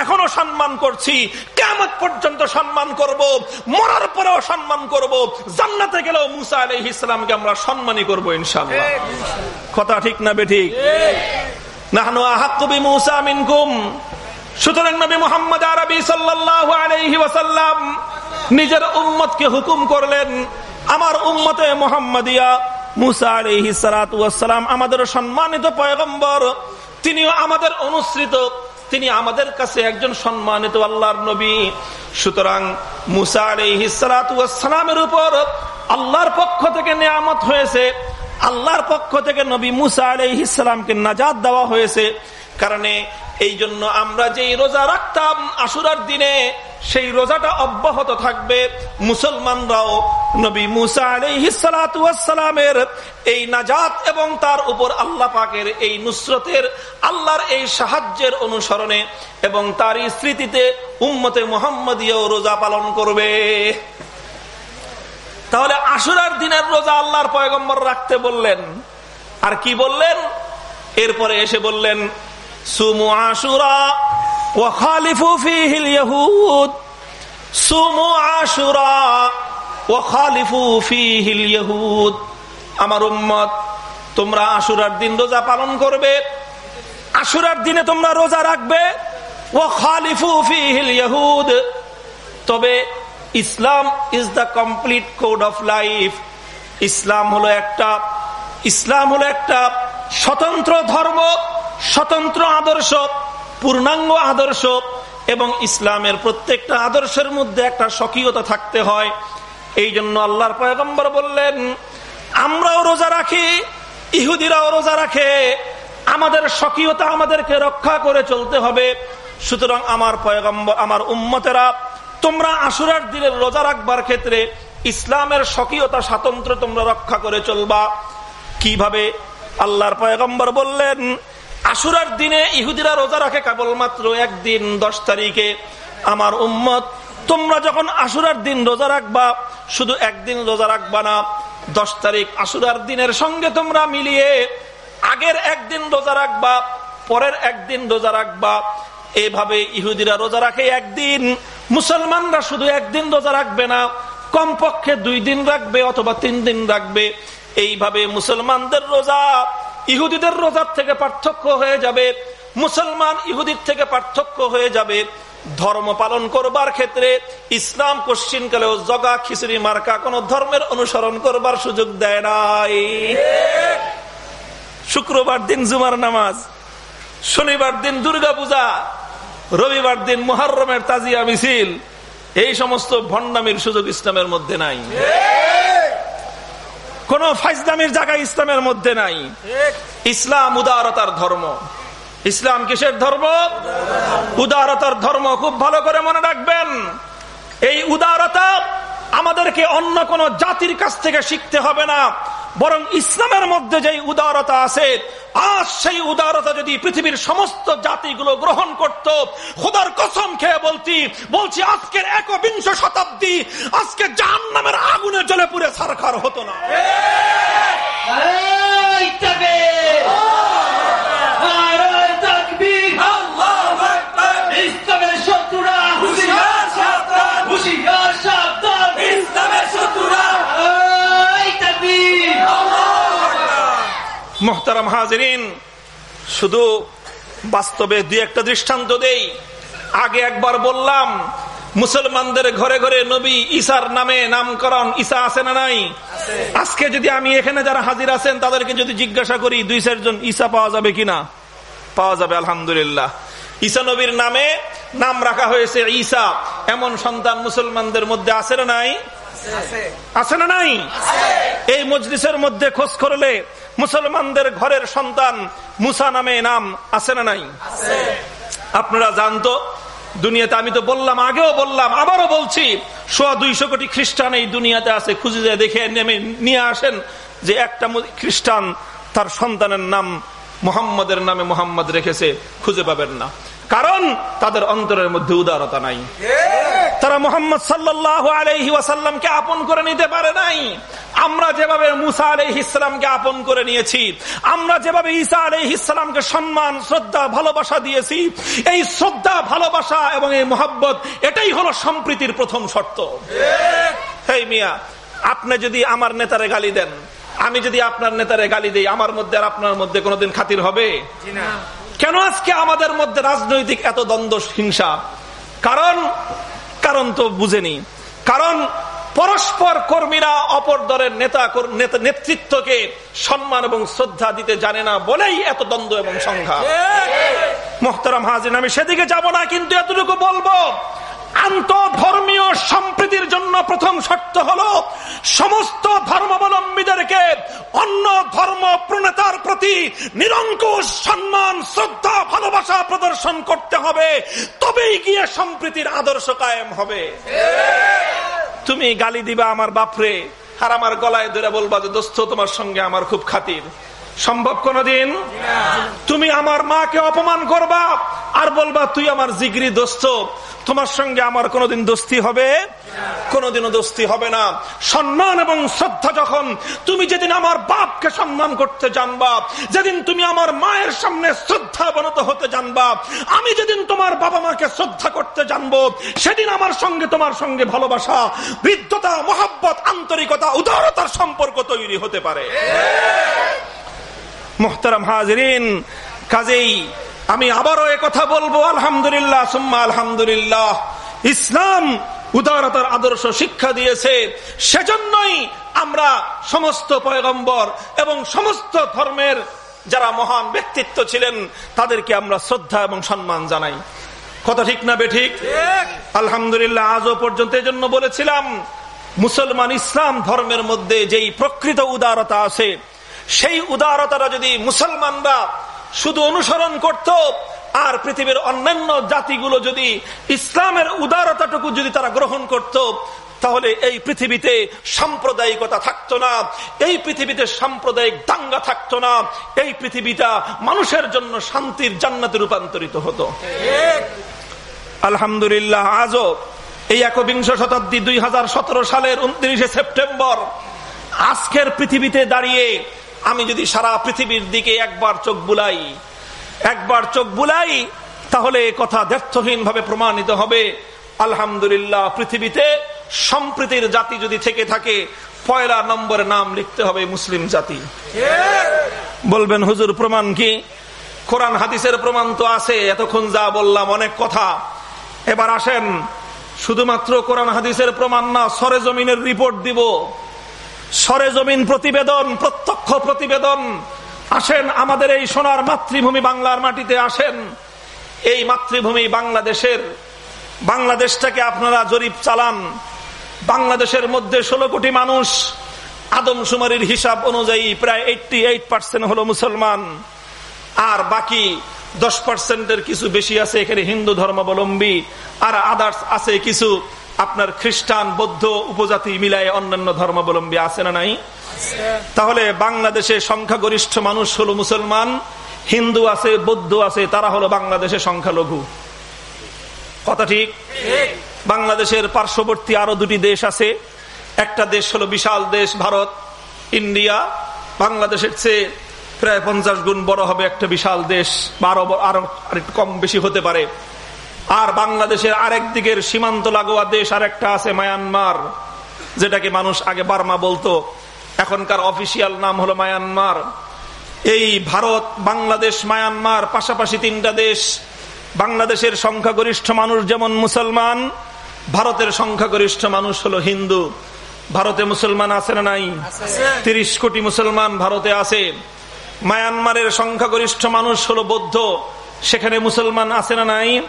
এখনও সম্মান করছি। কেমন পর্যন্ত সম্মান করব মরার পরেও সম্মান করব। জান্নাতে গেলেও মুসা আলহিসামকে আমরা সম্মানই করব ইনশাল্লাহ কথা ঠিক না বেঠিক নাহনু আহাক্কবি মুসা মিনকুম। সুতরাং নবী মোহাম্মদ আলহি ওয়াসাল্লাম নিজের উম্মতকে হুকুম করলেন, আমার উম্মতে মোহাম্মদিয়া মুসা আলহি সালাম আমাদের সম্মানিত পয়গম্বর, তিনিও আমাদের অনুসৃত, তিনি আমাদের কাছে একজন সম্মানিত আল্লাহর নবী। সুতরাং মুসা উপর আল্লাহর পক্ষ থেকে নেয়ামত হয়েছে, আল্লাহর পক্ষ থেকে নবী মুসা আলহিসামকে নাজাদ দেওয়া হয়েছে, কারণে এই জন্য আমরা যেই রোজা রাখতাম আশুরার দিনে, সেই রোজাটা অব্যাহত থাকবে। মুসলমানরাও নবী মুসা আলহিসালামের এই নাজাত এবং তার উপর আল্লাহ পাকের এই নুসরতের, আল্লাহর এই সাহায্যের অনুসরণে এবং তার স্মৃতিতে উম্মতে মোহাম্মদীয় রোজা পালন করবে। তাহলে আশুরার দিনের রোজা আল্লাহর পয়গম্বর রাখতে বললেন। আর কি বললেন? এরপরে এসে বললেন সুমু আশুরা ও খালিফু ফিহিল ইহুদ সুমু আশুরা ও খালিফু ফিহিল ইহুদ আমার উম্মত, তোমরা আশুরার দিন রোজা পালন করবে। আশুরার দিনে তোমরা রোজা রাখবে। ও খালিফু ফিহিল ইহুদ তবে Islam is the complete code of life. Islam হলো একটা, ইসলাম হলো একটা স্বতন্ত্র ধর্ম। স্বতন্ত্র আদর্শ, পূর্ণাঙ্গ আদর্শ এবং ইসলামের প্রত্যেকটা আদর্শের মধ্যে একটা স্বকীয়তা থাকতে হয়। এই জন্য আল্লাহর পয়গম্বর বললেন, আমরাও রোজা রাখি, ইহুদিরাও রোজা রাখে। আমাদের স্বকীয়তা আমাদেরকে রক্ষা করে চলতে হবে। সুতরাং আমার পয়গম্বর, আমার উম্মতেরা, তোমরা আশুরার দিনের রোজা রাখবার ক্ষেত্রে ইসলামের স্বকীয়তা স্বাতন্ত্র তোমরা রক্ষা করে চলবা। কীভাবে? আল্লাহর পয়গম্বর বললেন আশুরার দিনে ইহুদিরা রোজা রাখে কেবলমাত্র একদিন, দশ তারিখে। আমার উম্মত, তোমরা যখন আশুরার দিন রোজা রাখবা, শুধু একদিন রোজা রাখবা না, দশ তারিখ আশুরার দিনের সঙ্গে তোমরা মিলিয়ে আগের একদিন রোজা রাখবা, পরের একদিন রোজা রাখবা। এভাবে ইহুদিরা রোজা রাখে একদিন, মুসলমানরা শুধু একদিন রোজা রাখবে না, কমপক্ষে দুই দিন রাখবে অথবা তিন দিন রাখবে। এইভাবে মুসলমানদের রোজা ইহুদিদের রোজার থেকে পার্থক্য হয়ে যাবে, মুসলমান ইহুদির থেকে পার্থক্য হয়ে যাবে। ধর্ম পালন করবার ক্ষেত্রে ইসলাম কশ্চিন কালেও জগা খিচুড়ি মার্কা কোন ধর্মের অনুসরণ করবার সুযোগ দেয় নাই। শুক্রবার দিন জুমার নামাজ, শনিবার দিন দুর্গা পূজা রবিবার দিন মুহারমের তাজিয়া মিছিল, এই সমস্ত ভণ্ডামির সুযোগ ইসলামের মধ্যে নাই। কোন ফাইজদামির জায়গা ইসলামের মধ্যে নাই। ইসলাম উদারতার ধর্ম। ইসলাম কিসের ধর্ম? উদারতার ধর্ম। খুব ভালো করে মনে রাখবেন। এই উদারতা আমাদেরকে অন্য কোন জাতির কাছ থেকে শিখতে হবে না। বরং ইসলামের মধ্যে যে উদারতা আছে, আজ সেই উদারতা যদি পৃথিবীর সমস্ত জাতিগুলো গ্রহণ করত, খোদার কসম খেয়ে বলছি বলছি আজকের একবিংশ শতাব্দী, আজকে জাহান নামের আগুনে জলে পুরে সারখার হতো না ইসলামের শত্রুরা হুশিয়ার সাবধান হুশিয়ার সাবধান ইসলামের শত্রুরা এই তাকবীর মোহতারাম হাজরিন শুধু বাস্তবে দুই একটা দৃষ্টান্ত দেই। আগে একবার বললাম মুসলমানদের ঘরে ঘরে নবী ঈসার নামে নামকরণ ঈসা আছে না নাই? আজকে যদি আমি এখানে যারা হাজির আছেন তাদেরকে যদি জিজ্ঞাসা করি দুই চারজন ঈসা পাওয়া যাবে কিনা? পাওয়া যাবে আলহামদুলিল্লাহ। ঈসা নবীর নামে নাম রাখা হয়েছে ঈসা এমন সন্তান মুসলমানদের মধ্যে আছে না নাই? আছে। না নাই? এই মজলিসের মধ্যে খোঁজ করলে মুসলমানদের ঘরের সন্তান মুসা নামে নাম আছে না নাই? আপনারা জানতো, দুনিয়াতে আমি তো বললাম, আগেও বললাম, আবারও বলছি, সোয়া দুইশো কোটি খ্রিস্টান এই দুনিয়াতে আছে, খুঁজে যায় দেখে নেমে নিয়ে আসেন যে একটা খ্রিস্টান তার সন্তানের নাম মোহাম্মদের নামে মোহাম্মদ রেখেছে, খুঁজে পাবেন না। কারণ তাদের অন্তরের মধ্যে উদারতা নাই। মোহাম্মদ সাল্লাহ আলহি ওয়াসাল্লামকে আপন করে নিতে পারে নাই। আমরা যেভাবে মুসা আলহ ইসলামকে আপন করে নিয়েছি আমরা যেভাবে ঈসা আলহ ইসলামকে সম্মান শ্রদ্ধা ভালোবাসা দিয়েছি এই শ্রদ্ধা ভালোবাসা এবং এই মোহাব্বত এটাই হলো সম্প্রীতির প্রথম শর্ত। হেই মিয়া আপনি যদি আমার নেতারে গালি দেন আমি যদি আপনার নেতারে গালি দিই আমার মধ্যে আর আপনার মধ্যে কোনোদিন খাতির হবে? কেন আজকে আমাদের মধ্যে রাজনৈতিক এত দ্বন্দ্ব হিংসা? কারণ কারণ তো বুঝেনি। কারণ পরস্পর কর্মীরা অপর দলের নেতা নেতৃত্বকে সম্মান এবং শ্রদ্ধা দিতে জানে না বলেই এত দ্বন্দ্ব এবং সংঘাত। মোহতারাম হাজিন আমি সেদিকে যাব না কিন্তু এতটুকু বলব আন্তধর্মীয় সম্প্রীতির জন্য প্রথম শর্ত হলো সমস্ত ধর্মাবলম্বীদেরকে অন্য ধর্ম প্রণেতার প্রতি নিরঙ্কুশ সম্মান, শ্রদ্ধা, ভালোবাসা প্রদর্শন করতে হবে। তবেই গিয়ে সম্প্রীতির আদর্শ কায়েম হবে। তুমি গালি দিবা আমার বাপরে, আর আমার গলায় ধরে বলবা যে, দোস্ত, তোমার সঙ্গে আমার খুব খাতির। সম্ভব কোনদিন? তুমি আমার মাকে অপমান করবা আর বলবা, তুই আমার জিগরি দোস্ত, তোমার সঙ্গে আমার কোনোদিন দোস্তি হবে? কোনোদিনও দোস্তি হবে না। সম্মান এবং শ্রদ্ধা যখন তুমি যেদিন আমার বাপকে সম্মান করতে জানবা, যেদিন তুমি আমার মায়ের সামনে শ্রদ্ধা বনত হতে জানবা, আমি যেদিন তোমার বাবা মাকে শ্রদ্ধা করতে জানব, সেদিন আমার সঙ্গে তোমার সঙ্গে ভালোবাসা, বৃদ্ধতা, মহাব্বত, আন্তরিকতা, উদারতার সম্পর্ক তৈরি হতে পারে। মোহতারাম হাজরিন কাজেই আমি আবারও কথা বলব আলহামদুলিল্লাহ সুম্মা আলহামদুলিল্লাহ। ইসলাম উদারতার আদর্শ শিক্ষা দিয়েছে সেজন্যই আমরা সমস্ত পয়গম্বর এবং সমস্ত ধর্মের যারা মহান ব্যক্তিত্ব ছিলেন তাদেরকে আমরা শ্রদ্ধা এবং সম্মান জানাই। কথা ঠিক না বেঠিক? আলহামদুলিল্লাহ আজও পর্যন্ত জন্য বলেছিলাম মুসলমান ইসলাম ধর্মের মধ্যে যেই প্রকৃত উদারতা আছে সেই উদারতারা যদি মুসলমানরা শুধু অনুসরণ করত, আর পৃথিবীর অন্যান্য জাতিগুলো যদি ইসলামের উদারতাটুকু যদি তারা গ্রহণ করত, তাহলে এই পৃথিবীতে সাম্প্রদায়িকতা থাকতো না, এই পৃথিবীতে সাম্প্রদায়িক দাঙ্গা থাকতো না, এই পৃথিবীটা মানুষের জন্য শান্তির জান্নাতে রূপান্তরিত হতো। আলহামদুলিল্লাহ, আজও এই একবিংশ শতাব্দী দুই হাজার সতেরো সালের উনত্রিশে সেপ্টেম্বর, আজকের পৃথিবীতে দাঁড়িয়ে আমি যদি সারা পৃথিবীর দিকে একবার চোখ বুলাই, একবার চোখ বুলাই, তাহলে কথা ব্যর্থহীন ভাবে প্রমাণিত হবে। আলহামদুলিল্লাহ, পৃথিবীতে সম্প্রীতির জাতি যদি থেকে থাকে, পয়লা নম্বরে নাম লিখতে হবে মুসলিম জাতি। বলবেন, হুজুর, প্রমাণ কি? কোরআন হাদিসের প্রমাণ তো আছে, এতক্ষণ যা বললাম অনেক কথা। এবার আসেন, শুধুমাত্র কোরআন হাদিসের প্রমাণ না সরে জমিনের রিপোর্ট দিব। সরেজমিন প্রতিবেদন, প্রত্যক্ষ প্রতিবেদন। আসেন আমাদের এই সোনার মাতৃভূমি বাংলার মাটিতে আসেন। এই মাতৃভূমি বাংলাদেশের, বাংলাদেশটাকে আপনারা জরিপ চালান। বাংলাদেশের মধ্যে ষোলো কোটি মানুষ আদমশুমারির হিসাব অনুযায়ী প্রায় এইটটি এইট পার্সেন্ট হলো মুসলমান। আর বাকি দশ পার্সেন্টের কিছু বেশি আছে, এখানে হিন্দু ধর্মাবলম্বী। আর আদার্স আছে কিছু আপনার খ্রিস্টান বৌদ্ধ উপজাতি মিলায় অন্যান্য ধর্মাবলম্বী আছে না নাই? তাহলে বাংলাদেশে সংখ্যাগরিষ্ঠ মানুষ হলো মুসলমান হিন্দু আছে বৌদ্ধ আছে তারা হলো বাংলাদেশের সংখ্যালঘু। কথা ঠিক? বাংলাদেশের পার্শ্ববর্তী আরও দুটি দেশ আছে। একটা দেশ হলো বিশাল দেশ ভারত ইন্ডিয়া। বাংলাদেশের চেয়ে প্রায় পঞ্চাশ গুণ বড় হবে একটা বিশাল দেশ বা আরও আরও কম বেশি হতে পারে। আর বাংলাদেশের আরেক দিকের সীমান্ত লাগোয়া দেশ আরেকটা আছে মায়ানমার যেটাকে মানুষ আগে বার্মা বলতো। এখনকার অফিসিয়াল নাম হলো মায়ানমার। এই ভারত বাংলাদেশ মায়ানমার পাশাপাশি তিনটা দেশ। বাংলাদেশের সংখ্যাগরিষ্ঠ মানুষ যেমন মুসলমান ভারতের সংখ্যাগরিষ্ঠ মানুষ হলো হিন্দু। ভারতে মুসলমান আছে না নাই? তিরিশ কোটি মুসলমান ভারতে আছে। মায়ানমারের সংখ্যাগরিষ্ঠ মানুষ হলো বৌদ্ধ। সেখানে মুসলমান আছে না নাই?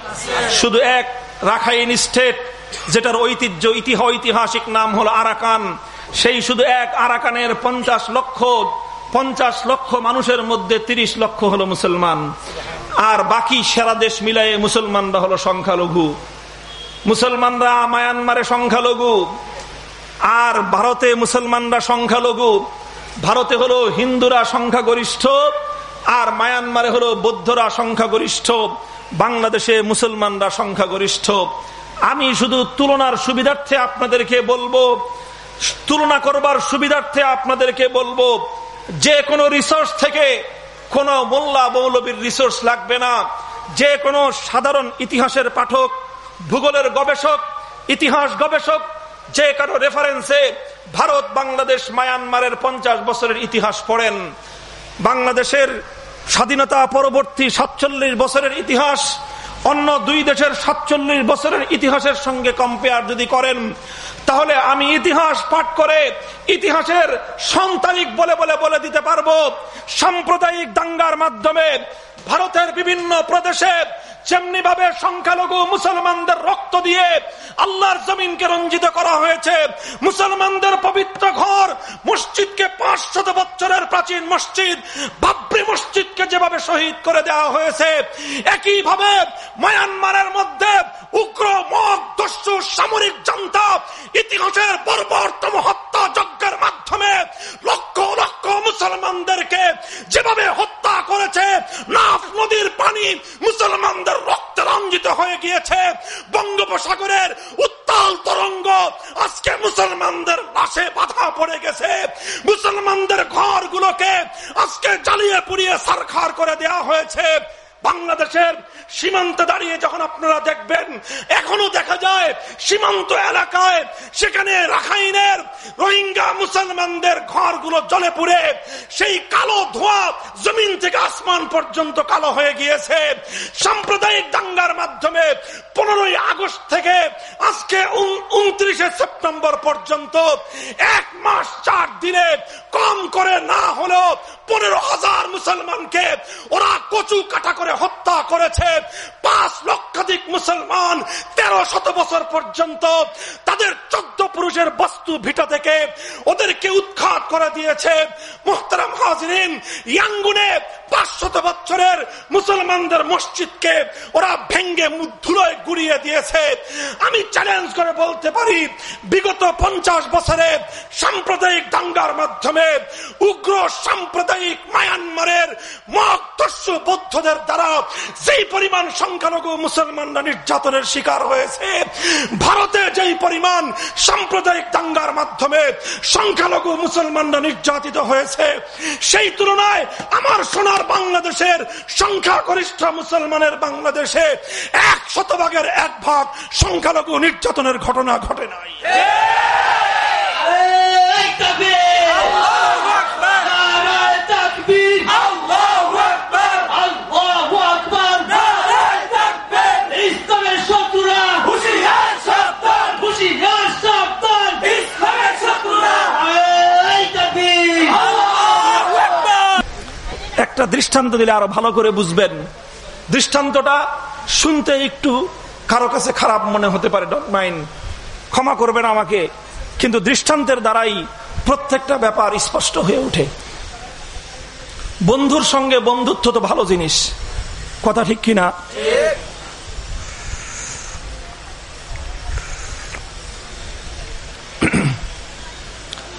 শুধু এক রাখাইন স্টেট, যেটার ঐতিহ্য ইতিহাস ঐতিহাসিক নাম হলো আরাকান। সেই শুধু এক আরাকানের পঞ্চাশ লক্ষ পঞ্চাশ লক্ষ মানুষের মধ্যে ৩০ লক্ষ হলো মুসলমান। আর বাকি সেরা দেশ মিলাই মুসলমানরা হলো সংখ্যালঘু। মুসলমানরা মায়ানমারে সংখ্যালঘু। আর ভারতে মুসলমানরা সংখ্যালঘু। ভারতে হলো হিন্দুরা সংখ্যাগরিষ্ঠ। আর মায়ানমারে হলো বৌদ্ধরা সংখ্যাগরিষ্ঠ, বাংলাদেশে মুসলমানরা সংখ্যাগরিষ্ঠ। আমি শুধু তুলনার সুবিধার্থে আপনাদেরকে বলব, তুলনা করবার সুবিধার্থে আপনাদেরকে বলব, যে কোনো রিসোর্স থেকে কোন মোল্লা মৌলবীর রিসোর্স লাগবে না। যে কোনো সাধারণ ইতিহাসের পাঠক, ভূগোলের গবেষক, ইতিহাস গবেষক, যে কারও রেফারেন্সে ভারত, বাংলাদেশ, মায়ানমারের পঞ্চাশ বছরের ইতিহাস পড়েন। বাংলাদেশের স্বাধীনতা পরবর্তী সাতচল্লিশ বছরের ইতিহাস, অন্য দুই দেশের সাতচল্লিশ বছরের ইতিহাসের সঙ্গে কম্পেয়ার যদি করেন, তাহলে আমি ইতিহাস পাঠ করে ইতিহাসের সন্তানিক বলে বলে বলে দিতে পারব। সাম্প্রদায়িক দাঙ্গার মাধ্যমে ভারতের বিভিন্ন প্রদেশে যেমনি ভাবে সংখ্যালঘু মুসলমানদের রক্ত দিয়ে আল্লাহর জমিনকে রঞ্জিত করা হয়েছে, মুসলমানদের পবিত্র ঘর, মসজিদকে পাঁচশত বছরের প্রাচীন মসজিদ, বাবরি মসজিদকে যেভাবে শহীদ করে দেওয়া হয়েছে, একইভাবে মায়ানমারের মধ্যে উগ্র, মগ, দস্যু, সামরিক জনতা ইতিহাসের বর্বরতম হত্যা যজ্ঞের মাধ্যমে লক্ষ লক্ষ মুসলমানদেরকে যেভাবে হত্যা করেছে, নাফ নদীর পানি মুসলমানদের রক্তে রঞ্জিত হয়ে গিয়েছে। বঙ্গোপসাগরের উত্তাল তরঙ্গ আজকে মুসলমানদের বাসে বাধা পড়ে গেছে। মুসলমানদের ঘরগুলোকে আজকে জ্বালিয়ে পুড়িয়ে সারখার করে দেয়া হয়েছে। বাংলাদেশের সীমান্তে দাঁড়িয়ে যখন আপনারা দেখবেন, এখনও দেখা যায় সীমান্ত এলাকায় সেখানে রাখাইনের রোহিঙ্গা মুসলমানদের ঘরগুলো জলে পুড়ে, সেই কালো ধোয়া জমিন থেকে আসমান পর্যন্ত কালো হয়ে গিয়েছে। সাম্প্রদায়িক দাঙ্গার মাধ্যমে পনেরোই আগস্ট থেকে আজকে উনত্রিশে সেপ্টেম্বর পর্যন্ত এক মাস চার দিনে কম করে না হলেও পনেরো হাজার মুসলমানকে ওরা কচু কাটা করে হত্যা করেছে। পাঁচ লক্ষাধিক মুসলমান তেরো শত বছর পর্যন্ত তাদের চোদ্দ পুরুষের বস্তু ভিটা থেকে ওদেরকে উৎখাত করে দিয়েছে। মোহতারাম হাজরিন, ইয়াঙ্গুনে পাঁচশত বছরের মুসলমানদের মসজিদকে ওরা ভেঙ্গে ধুলোয় গুড়িয়ে দিয়েছে। আমি চ্যালেঞ্জ করে বলতে পারি, বিগত পঞ্চাশ বছরে সাম্প্রদায়িক দাঙ্গার মাধ্যমে উগ্র সাম্প্রদায়িক মায়ানমারের মহাদস্যু বৌদ্ধদের দ্বারা যেই পরিমাণ সংখ্যালঘু মুসলমানরা নির্যাতনের শিকার হয়েছে, ভারতে যেই পরিমাণ সাম্প্রদায়িক দাঙ্গার মাধ্যমে সংখ্যালঘু মুসলমানরা নির্যাতিত হয়েছে, সেই তুলনায় আমার সোনার বাংলাদেশের সংখ্যাগরিষ্ঠ মুসলমানের বাংলাদেশে এক শতভাগের এক ভাগ সংখ্যালঘু নির্যাতনের ঘটনা ঘটে নাই। একটা দৃষ্টান্ত দিলে আরও ভালো করে বুঝবেন। দৃষ্টান্তটা শুনতে একটু কারও কাছে খারাপ মনে হতে পারে ক্ষমা করবেন আমাকে। কিন্তু দৃষ্টান্তের দ্বারাই প্রত্যেকটা ব্যাপার স্পষ্ট হয়ে ওঠে। বন্ধুর সঙ্গে বন্ধুত্ব তো ভালো জিনিস। কথা ঠিক কিনা?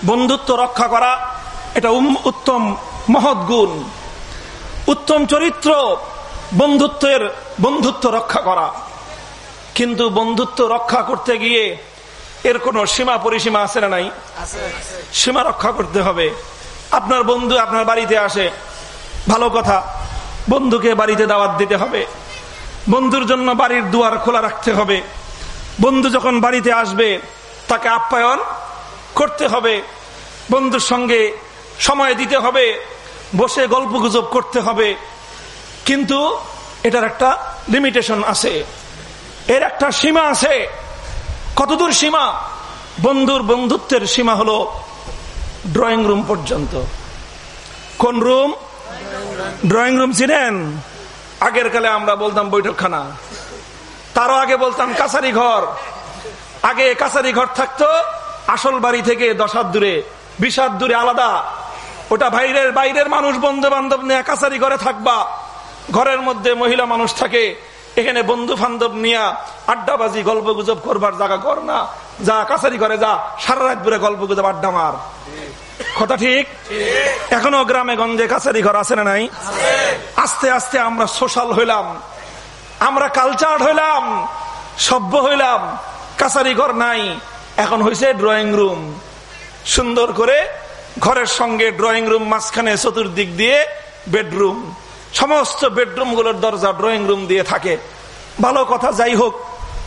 বন্ধুত্ব রক্ষা করা, এটা উত্তম মহৎ গুণ। উত্তম চরিত্র বন্ধুত্বের বন্ধুত্ব রক্ষা করা। কিন্তু বন্ধুত্ব রক্ষা করতে গিয়ে এর কোন সীমা পরিসীমা আছে না নাই? সীমা রক্ষা করতে হবে। আপনার বন্ধু আপনার বাড়িতে আসে ভালো কথা। বন্ধুকে বাড়িতে দাওয়াত দিতে হবে। বন্ধুর জন্য বাড়ির দুয়ার খোলা রাখতে হবে। বন্ধু যখন বাড়িতে আসবে তাকে আপ্যায়ন করতে হবে। বন্ধুর সঙ্গে সময় দিতে হবে। বসে গল্প গুজব করতে হবে। কিন্তু এটার একটা লিমিটেশন আছে। এর একটা সীমা আছে। কতদূর সীমা? বন্ধুর বন্ধুত্বের সীমা হলো ড্রয়িং রুম পর্যন্ত। কোন রুম ড্রয়িং রুম ছিলেন আগের কালে আমরা বলতাম বৈঠকখানা। তারও আগে বলতাম কাছারি ঘর। আগে কাছারি ঘর থাকতো, আসল বাড়ি থেকে দশ হাত দূরে, বিশ হাত দূরে আলাদা। ওটা বাইরের বাইরের মানুষ বন্ধু বান্ধব নিয়ে কাছারি ঘরে থাকবা। ঘরের মধ্যে মহিলা মানুষ থাকে। এখানে বন্ধু বান্ধব নিয়ে আড্ডাবাজি গল্প গুজব করবার জায়গা কর না। যা কাছারি ঘরে যা সারা রাত ধরে গল্প গুজব আড্ডা মার। কথা ঠিক? এখনও গ্রামে গঞ্জে কাছারি ঘর আছে না নাই? আস্তে আস্তে আমরা সোশ্যাল হইলাম। আমরা কালচার হইলাম। সভ্য হইলাম। কাছারি ঘর নাই। এখন হয়েছে ড্রয়িং রুম। সুন্দর করে ঘরের সঙ্গে ড্রয়িং রুম মাঝখানে চতুর্দিক দিয়ে বেডরুম সমস্ত বেডরুমগুলোর দরজা ড্রয়িং রুম দিয়ে থাকে। ভালো কথা যাই হোক,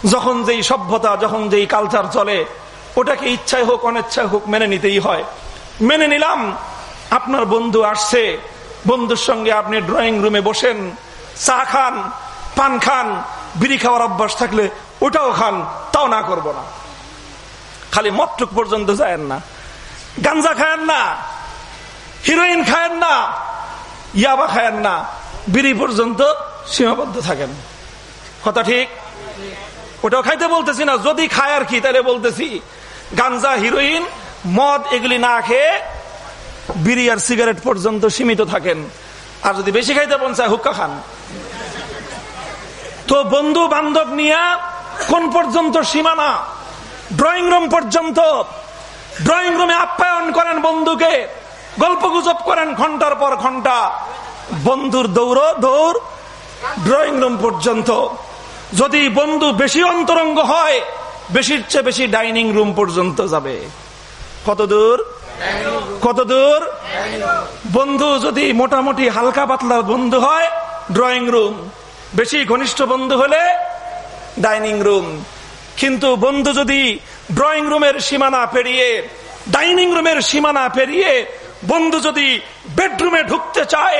যখন যেই সভ্যতা, যখন যেই কালচার চলে, ওটাকে ইচ্ছায় হোক, অনিচ্ছায় হোক মেনে নিতেই হয়। মেনে নিলাম, আপনার বন্ধু আসছে, বন্ধুর সঙ্গে আপনি ড্রয়িং রুমে বসেন, চা খান, পান খান, বিড়ি খাওয়ার অভ্যাস থাকলে ওটাও খান, তাও না করব না। খালি মটটুক পর্যন্ত যায় না। গাঞ্জা খায়েন না, হিরোইন খায়েন না, ইয়াবা খায়েন না, বিড়ি পর্যন্ত সীমাবদ্ধ থাকেন। কথা ঠিক? ওটাও খাইতে বলতেছি না, যদি খায় আর কি তাহলে বলতেছি, গাঞ্জা, হিরোইন, মদ এগুলি না খেয়ে বিড়ি আর সিগারেট পর্যন্ত সীমিত থাকেন। আর যদি বেশি খাইতে মন চায়, হুক্কা খান। তো বন্ধু বান্ধব নিয়ে কোন পর্যন্ত সীমানা? ড্রয়িং রুম পর্যন্ত ড্রয়িং রুমে আপ্যায়ন করেন বন্ধুকে। গল্প গুজব করেন ঘণ্টার পর ঘণ্টা। বন্ধুর দৌড় দৌড়। ড্রয়িং রুম পর্যন্ত। যদি বন্ধু বেশি অন্তরঙ্গ হয়, বেশির চেয়ে বেশি ডাইনিং রুম পর্যন্ত যাবে। কত দূর? কত দূর? বন্ধু যদি মোটামুটি হালকা পাতলা বন্ধু হয় ড্রয়িং রুম বেশি ঘনিষ্ঠ বন্ধু হলে ডাইনিং রুম। কিন্তু বন্ধু যদি ড্রয়িং রুমের সীমানা পেরিয়ে ডাইনিং রুমের সীমানা পেরিয়ে, বন্ধু যদি বেডরুমে ঢুকতে চায়,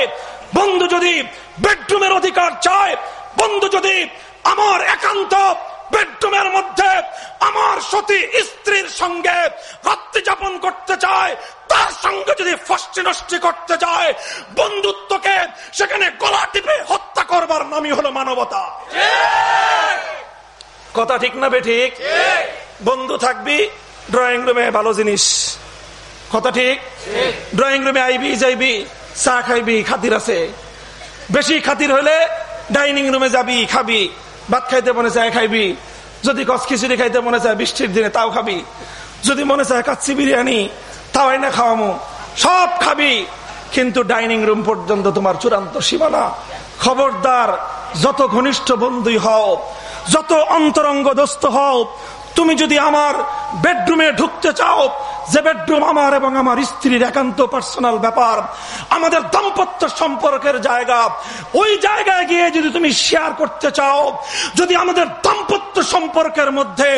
বন্ধু যদি বেডরুমের অধিকার চায়, বন্ধু যদি আমার একান্ত বেডরুমের মধ্যে আমার সতী স্ত্রীর সঙ্গে রাত্রি যাপন করতে চায়, তার সঙ্গে যদি ফষ্টি নষ্টি করতে চায়, বন্ধুত্বকে সেখানে গলা টিপে হত্যা করবার নামই হলো মানবতা। কথা ঠিক না বে ঠিক? বন্ধু থাকবি ড্রয়িং রুমে ভালো জিনিস। কথা ঠিক? ড্রয়িং রুমে আইবি যাইবি চা খাইবি খাতির আছে। বেশি খাতির হলে ডাইনিং রুমে যাবি খাবি ভাত খাইতে মনে চায় খাইবি। যদি কচ খিচুড়ি খাইতে মনে চায় বৃষ্টির দিনে তাও খাবি। যদি মনে চায় কাচ্চি বিরিয়ানি তাও না খাওয়ামো। সব খাবি। কিন্তু ডাইনিং রুম পর্যন্ত তোমার চূড়ান্ত সীমানা। খবরদার যত ঘনিষ্ঠ বন্ধুই হও যত অন্তরঙ্গ দোস্ত হও, তুমি যদি আমার বেডরুমে ঢুকতে চাও, যে বেডরুম আমার এবং আমার স্ত্রীর একান্ত পার্সোনাল ব্যাপার, আমাদের দাম্পত্য সম্পর্কের জায়গা, ওই জায়গায় গিয়ে যদি তুমি শেয়ার করতে চাও, যদি আমাদের দাম্পত্য সম্পর্কের মধ্যে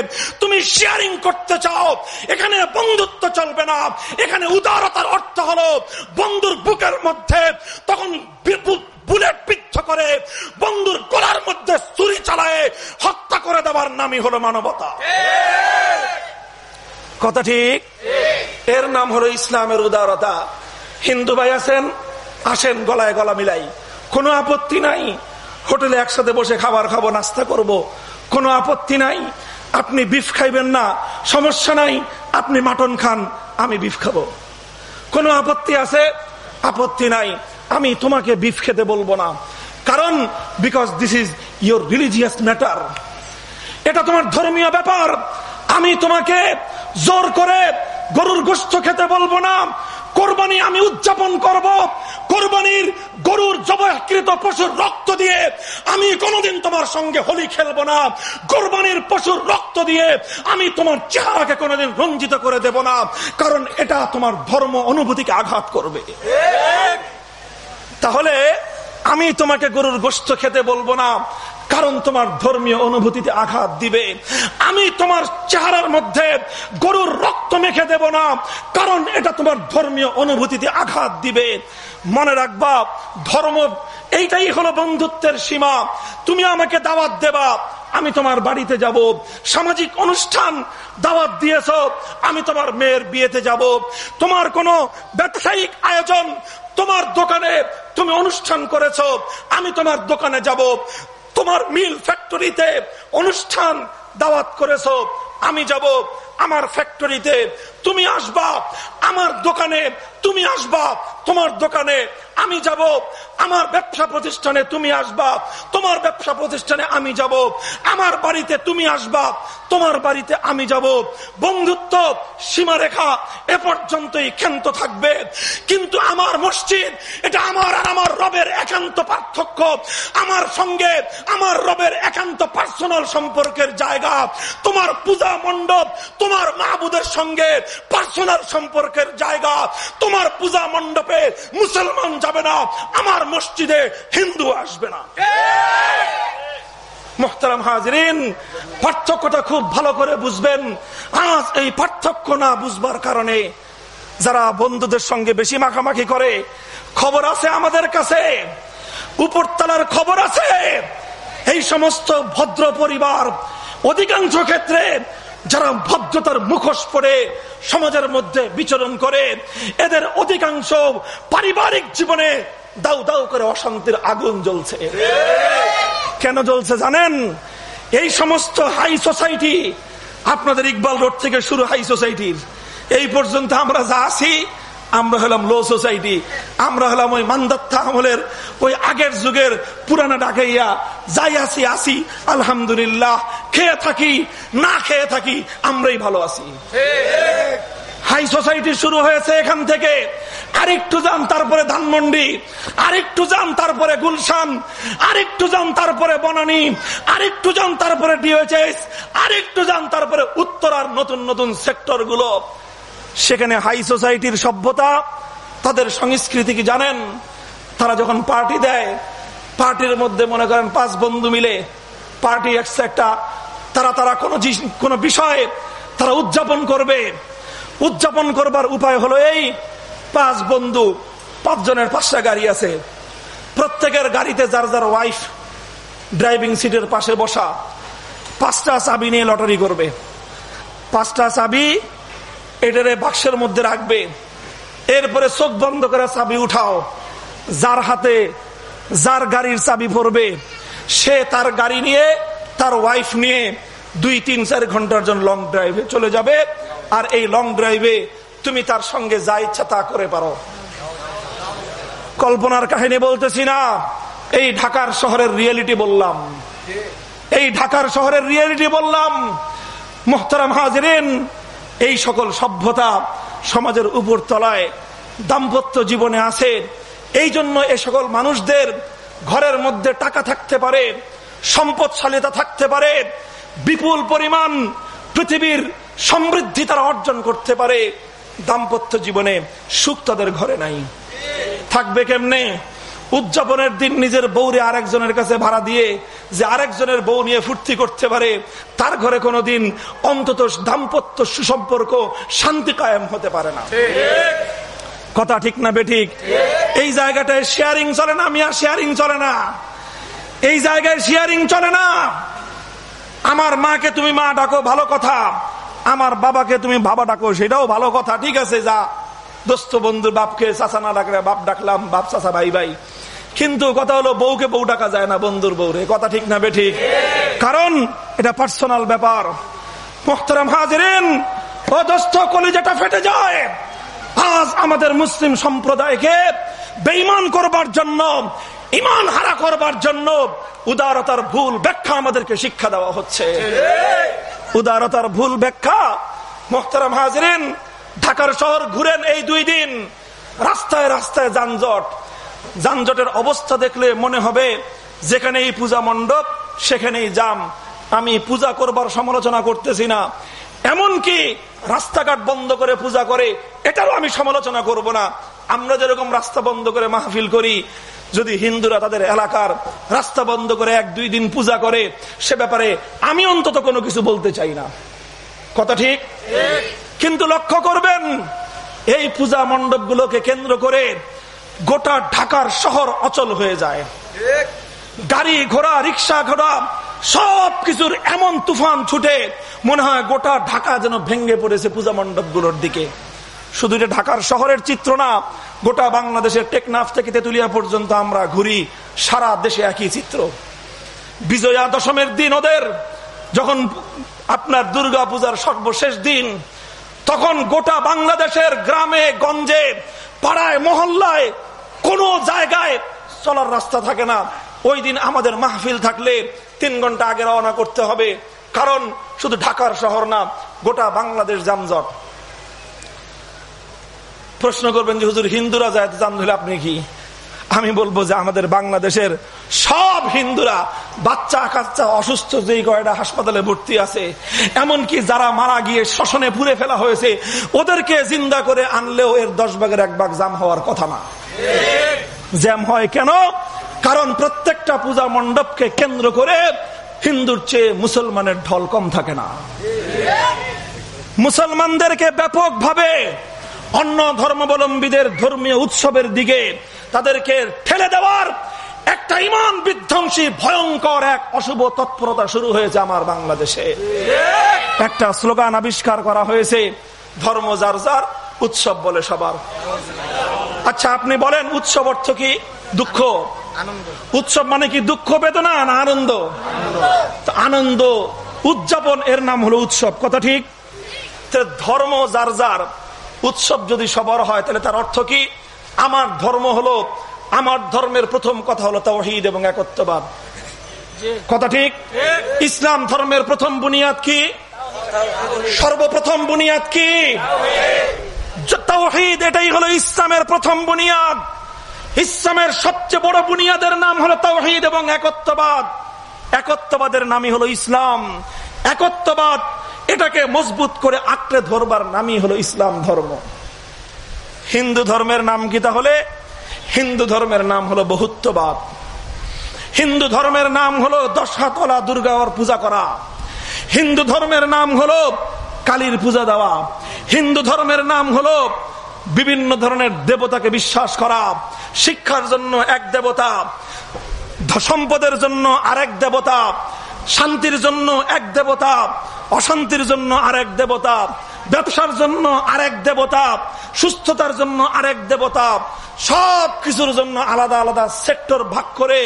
তুমি শেয়ারিং করতে চাও, এখানে বন্ধুত্ব চলবে না, এখানে উদারতার অর্থ হলো বন্ধুর বুকের মধ্যে তখন বুলেট পিচ্ছ করে বন্ধুর গলার মধ্যে চুরি চালায় হত্যা করে দেওয়ার নামই হলো মানবতা। কথা ঠিক। এর নাম হলো ইসলামের উদারতা। হিন্দু ভাই আছেন আসেন গলায় গলা মিলাই। কোনো আপত্তি নাই হোটেলে একসাথে বসে খাবার খাব নাস্তা করব। কোনো আপত্তি নাই আপনি বিফ খাইবেন না সমস্যা নাই আপনি মাটন খান আমি বিফ খাব। কোনো আপত্তি আছে? আপত্তি নাই। আমি তোমাকে বিফ খেতে বলব না। কারণ because this is your religious matter এটা তোমার ধর্মীয় ব্যাপার। আমি তোমাকে জোর করে গরুর গোস্ত খেতে বলব না। কোরবানি আমি উদযাপন করব। কোরবানির গরুর জবাকৃত পশুর রক্ত দিয়ে আমি কোনোদিন তোমার সঙ্গে হোলি খেলব না। কোরবানির পশুর রক্ত দিয়ে আমি তোমার চেহারাকে কোনোদিন রঞ্জিত করে দেব না। কারণ এটা তোমার ধর্ম অনুভূতিকে আঘাত করবে। তাহলে আমি তোমাকে গরুর গোস্ত খেতে বলব না, কারণ তোমার ধর্মীয় অনুভূতিতে আঘাত দিবে। আমি তোমার চেহারার মধ্যে গরুর রক্ত মেখে দেব না, কারণ এটা তোমার ধর্মীয় অনুভূতিতে আঘাত দিবে। মনে রাখবা, ধর্ম এইটাই হলো বন্ধুত্বের সীমা। তুমি আমাকে দাওয়াত দেবা, আমি তোমার বাড়িতে যাব। সামাজিক অনুষ্ঠান দাওয়াত দিয়েছ, আমি তোমার মেয়ের বিয়েতে যাব। তোমার কোনো ব্যবসায়িক আয়োজন তোমার দোকানে তুমি অনুষ্ঠান করেছ, আমি তোমার দোকানে যাব, তোমার মিল ফ্যাক্টরিতে অনুষ্ঠান দাওয়াত করেছ, আমি যাব আমার ফ্যাক্টরিতে তুমি আসবা, আমার দোকানে তুমি আসবা, তোমার দোকানে আমি যাব, আমার ব্যবসা প্রতিষ্ঠানে তুমি আসবা, তোমার ব্যবসা প্রতিষ্ঠানে আমি যাব, আমার বাড়িতে তুমি আসবা, তোমার বাড়িতে আমি যাব। বন্ধুত্ব সীমারেখা এ পর্যন্তই ক্ষান্ত থাকবে। কিন্তু আমার মসজিদ, এটা আমার আর আমার রবের একান্ত পার্থক্য। আমার সঙ্গে আমার রবের একান্ত পার্সোনাল সম্পর্কের জায়গা। তোমার পূজা মণ্ডপ তোমার মাহবুদের সঙ্গে পার্সোনাল সম্পর্কের জায়গা, তোমার পূজা মণ্ডপে মুসলমান যাবে না, আমার মসজিদে হিন্দু আসবে না। পার্থক্যটা খুব ভালো করে বুঝবেন। আজ এই পার্থক্য না বুঝবার কারণে যারা বন্ধুদের সঙ্গে বেশি মাখামাখি করে, খবর আছে আমাদের কাছে। উপরতলার খবর আছে। এই সমস্ত ভদ্র পরিবার অধিকাংশ ক্ষেত্রে যারা ভদ্রতার মুখোশ পরে সমাজের মধ্যে বিচরণ করে, এদের অধিকাংশ পারিবারিক জীবনে দাউ দাউ করে অশান্তির আগুন জ্বলছে। কেন জ্বলছে জানেন? এই সমস্ত হাই সোসাইটি আপনাদের ইকবাল রোড থেকে শুরু হাই সোসাইটির এই পর্যন্ত আমরা যা আছি আমরা হলাম লো সোসাইটি, আমরা হলাম ওই মান্দাত্তা আমলের, ওই আগের যুগের পুরানা ডাকাইয়া, যাই আসি আসি আলহামদুলিল্লাহ, খেয়ে থাকি, না খেয়ে থাকি, আমরাই ভালো আছি। হাই সোসাইটি শুরু হয়েছে এখান থেকে। আরেকটু যান, তারপরে ধানমন্ডি, আরেকটু যান, তারপরে গুলশান, আরেকটু যান, তারপরে বনানী, আরেকটু যান, তারপরে ডিওএইচএস আরেকটু যান, তারপরে উত্তরার নতুন নতুন সেক্টরগুলো সেখানে হাই সোসাইটির সভ্যতা, তাদের সংস্কৃতি কি জানেন? তারা যখন পার্টি দেয়, পার্টির মধ্যে মনে করেন পাঁচ বন্ধু মিলে পার্টি একটা, তারা তারা কোনো কোনো বিষয়ে তারা উদযাপন করবে। উদযাপন করবার উপায় হলো এই, পাঁচ বন্ধু পাঁচজনের পাঁচটা গাড়ি আছে। প্রত্যেকের গাড়িতে যার যার ওয়াইফ ড্রাইভিং সিটের পাশে বসা। পাঁচটা চাবি নিয়ে লটারি করবে। পাঁচটা চাবি এটারে বাক্সের মধ্যে রাখবে। এরপরে চোখ বন্ধ করে চাবি উঠাও। যার হাতে যার গাড়ির চাবি পড়বে, সে তার গাড়ি নিয়ে, তার ওয়াইফ নিয়ে দুই, তিন, চার ঘণ্টার জন্য লং ড্রাইভে চলে যাবে। আর এই লং ড্রাইভে তুমি তার সঙ্গে যা ইচ্ছা তা করে পারো। কল্পনার কাহিনী বলতেছি না, এই ঢাকার শহরের রিয়েলিটি বললাম। এই ঢাকার শহরের রিয়েলিটি বললাম। মোহতারাম হাজরেন এই সকল সভ্যতা সমাজের উপর তলায় দাম্পত্য জীবনে আছে। এই জন্য এ সকল মানুষদের ঘরের মধ্যে টাকা থাকতে পারে, সম্পদশালীতা থাকতে পারে, বিপুল পরিমাণ পৃথিবীর সমৃদ্ধি তারা অর্জন করতে পারে। দাম্পত্য জীবনে সুখ তাদের ঘরে নাই। থাকবে কেমনে? উদযাপনের দিন নিজের বউরে আরেকজনের কাছে ভাড়া দিয়ে যে আরেকজনের বউ নিয়ে ফুর্তি করতে পারে তার ঘরে কোনোদিন অন্তত দাম্পত্য সুসম্পর্ক শান্তি কায়েম হতে পারে না। কথা ঠিক না বেঠিক এই জায়গাটায় শেয়ারিং চলে না মিয়া শেয়ারিং চলে না। এই জায়গায় শেয়ারিং চলে না। আমার মাকে তুমি মা ডাকো ভালো কথা। আমার বাবাকে তুমি বাবা ডাকো সেটাও ভালো কথা। ঠিক আছে যা। দোস্ত বন্ধুর বাপকে চাচা না ডাকলে বাপ ডাকলাম বাপ চাচা ভাই ভাই কিন্তু কথা হলো বউকে বউ ডাকা যায় না, বন্ধুর বউরে কথা ঠিক না বেঠিক কারণ এটা পার্সোনাল ব্যাপার। মোহতারাম হাজরেন দোস্ত কলিজাটা ফেটে যায়। আজ আমাদের মুসলিম সম্প্রদায়কে বেইমান করবার জন্য ইমান হারা করবার জন্য উদারতার ভুল ব্যাখ্যা আমাদেরকে শিক্ষা দেওয়া হচ্ছে। উদারতার ভুল ব্যাখ্যা মোহতারাম হাজরিন, ঢাকার শহর ঘুরেন এই দুই দিন, রাস্তায় রাস্তায় যানজট যানজটের অবস্থা দেখলে মনে হবে যেখানে এই পূজা মণ্ডপ সেখানেই যাম আমি পূজা করবার সমালোচনা করতেছি না। এমনকি রাস্তাঘাট বন্ধ করে পূজা করে এটারও আমি সমালোচনা করব না। আমরা যেরকম রাস্তা বন্ধ করে মাহফিল করি যদি হিন্দুরা তাদের এলাকার রাস্তা বন্ধ করে এক দুই দিন পূজা করে সে ব্যাপারে আমি অন্তত কোনো কিছু বলতে চাই না। কথা ঠিক। কিন্তু লক্ষ্য করবেন এই পূজা মণ্ডপগুলোকে কেন্দ্র করে গোটা ঢাকার শহর অচল হয়ে যায়। গাড়ি ঘোড়া, রিক্সা ঘোড়া সব কিছুর এমন তুফান ছুটে, মনে হয় গোটা ঢাকা যেন ভেঙ্গে পড়েছে পূজা মণ্ডপগুলোর দিকে। শুধু এটা ঢাকার শহরের চিত্র না, গোটা বাংলাদেশের টেকনাফ থেকে তেতুলিয়া পর্যন্ত আমরা ঘুরি, সারা দেশে একই চিত্র। বিজয়া দশমের দিন ওদের, যখন আপনার দুর্গা পূজার সর্বশেষ দিন তখন গোটা বাংলাদেশের গ্রামে, গঞ্জে, পাড়ায়, মহল্লায় কোন জায়গায় চলার রাস্তা থাকে না। ওই দিন আমাদের মাহফিল থাকলে তিন ঘণ্টা আগে রওনা করতে হবে। কারণ শুধু ঢাকার শহর না, গোটা বাংলাদেশ যানজট। প্রশ্ন করবেন যে, হুজুর, হিন্দুরা যায় জান হলে আপনি কি? আমি বলব যে আমাদের বাংলাদেশের সব হিন্দুরা, বাচ্চা, কাচ্চা, অসুস্থ যেই কয়টা হাসপাতালে ভর্তি আছে, এমনকি যারা মারা গিয়ে শোষণে পুড়ে ফেলা হয়েছে, ওদেরকে জিন্দা করে আনলেও এর দশ ভাগের এক ভাগ জাম হওয়ার কথা না। জ্যাম হয় কেন? কারণ প্রত্যেকটা পূজা মণ্ডপকে কেন্দ্র করে হিন্দুর চেয়ে মুসলমানের ঢল কম থাকে না। মুসলমানদেরকে ব্যাপকভাবে অন্য ধর্মাবলম্বীদের ধর্মীয় উৎসবের দিকে তাদেরকে ঠেলে দেওয়ার একটা ইমান বিধ্বংসী, ভয়ঙ্কর এক অশুভ তৎপরতা শুরু হয়েছে আমার বাংলাদেশে। একটা স্লোগান আবিষ্কার করা হয়েছে, ধর্ম যার যার, উৎসব বলে সবার। আচ্ছা আপনি বলেন, উৎসব অর্থ কি? দুঃখ। উৎসব মানে কি দুঃখ, বেদনা না আনন্দ? আনন্দ, উদযাপন, এর নাম হলো উৎসব। কথা ঠিক? ধর্ম যার যার উৎসব যদি সবার হয়, তাহলে তার অর্থ কি? আমার ধর্ম হলো, আমার ধর্মের প্রথম কথা হলো তাওহীদ এবং একত্ববাদ। কথা ঠিক? ইসলাম ধর্মের প্রথম বুনিয়াদ কি? সর্বপ্রথম বুনিয়াদ কি? তাওহীদ এটাই হলো ইসলামের প্রথম বুনিয়াদ। ইসলামের সবচেয়ে বড় বুনিয়াদের নাম হলো তাওহীদ এবং একত্ববাদ। একত্ববাদের নামই হলো ইসলাম। একত্ববাদ, এটাকে মজবুত করে আঁকড়ে ধরবার নামই হলো ইসলাম ধর্ম। হিন্দু ধর্মের নাম কি তাহলে? হিন্দু ধর্মের নাম হলো বহুত্ববাদ। হিন্দু ধর্মের নাম হলো দশাতলা দুর্গার পূজা করা। হিন্দু ধর্মের নাম হলো কালীর পূজা দেওয়া। হিন্দু ধর্মের নাম হলো বিভিন্ন ধরনের দেবতাকে বিশ্বাস করা। শিক্ষার জন্য এক দেবতা সম্পদের জন্য আরেক দেবতা শান্তির জন্য এক দেবতা, অশান্তির জন্য আরেক দেবতা, ব্যবসার জন্য আরেক দেবতা, সুস্থতার জন্য আরেক দেবতা, সব কিছুর জন্য আলাদা আলাদা সেক্টর ভাগ করে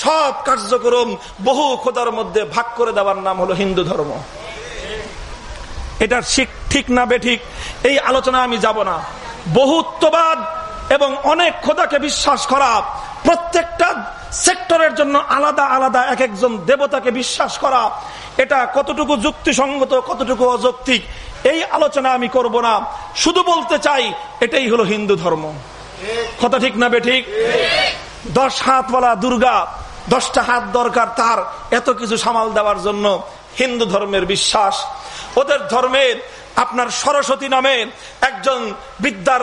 সব কার্যক্রম বহু খোদার মধ্যে ভাগ করে দেওয়ার নাম হলো হিন্দু ধর্ম। এটার ঠিক না বেঠিক এই আলোচনা আমি যাব না। বহুত্ববাদ এবং অনেক খোদাকে বিশ্বাস করা প্রত্যেকটা সেক্টরের জন্য আলাদা আলাদা এক একজন দেবতাকে বিশ্বাস করা, এটা কতটুকু যুক্তিসঙ্গত, কতটুকু অযৌক্তিক, এই আলোচনা আমি করব না। শুধু বলতে চাই, এটাই হলো হিন্দু ধর্ম। কথা ঠিক না বেঠিক দশ হাতওয়ালা দুর্গা, দশটা হাত দরকার তার এত কিছু সামাল দেওয়ার জন্য। হিন্দু ধর্মের বিশ্বাস। ওদের ধর্মের আপনার সরস্বতী নামে একজন বিদ্যার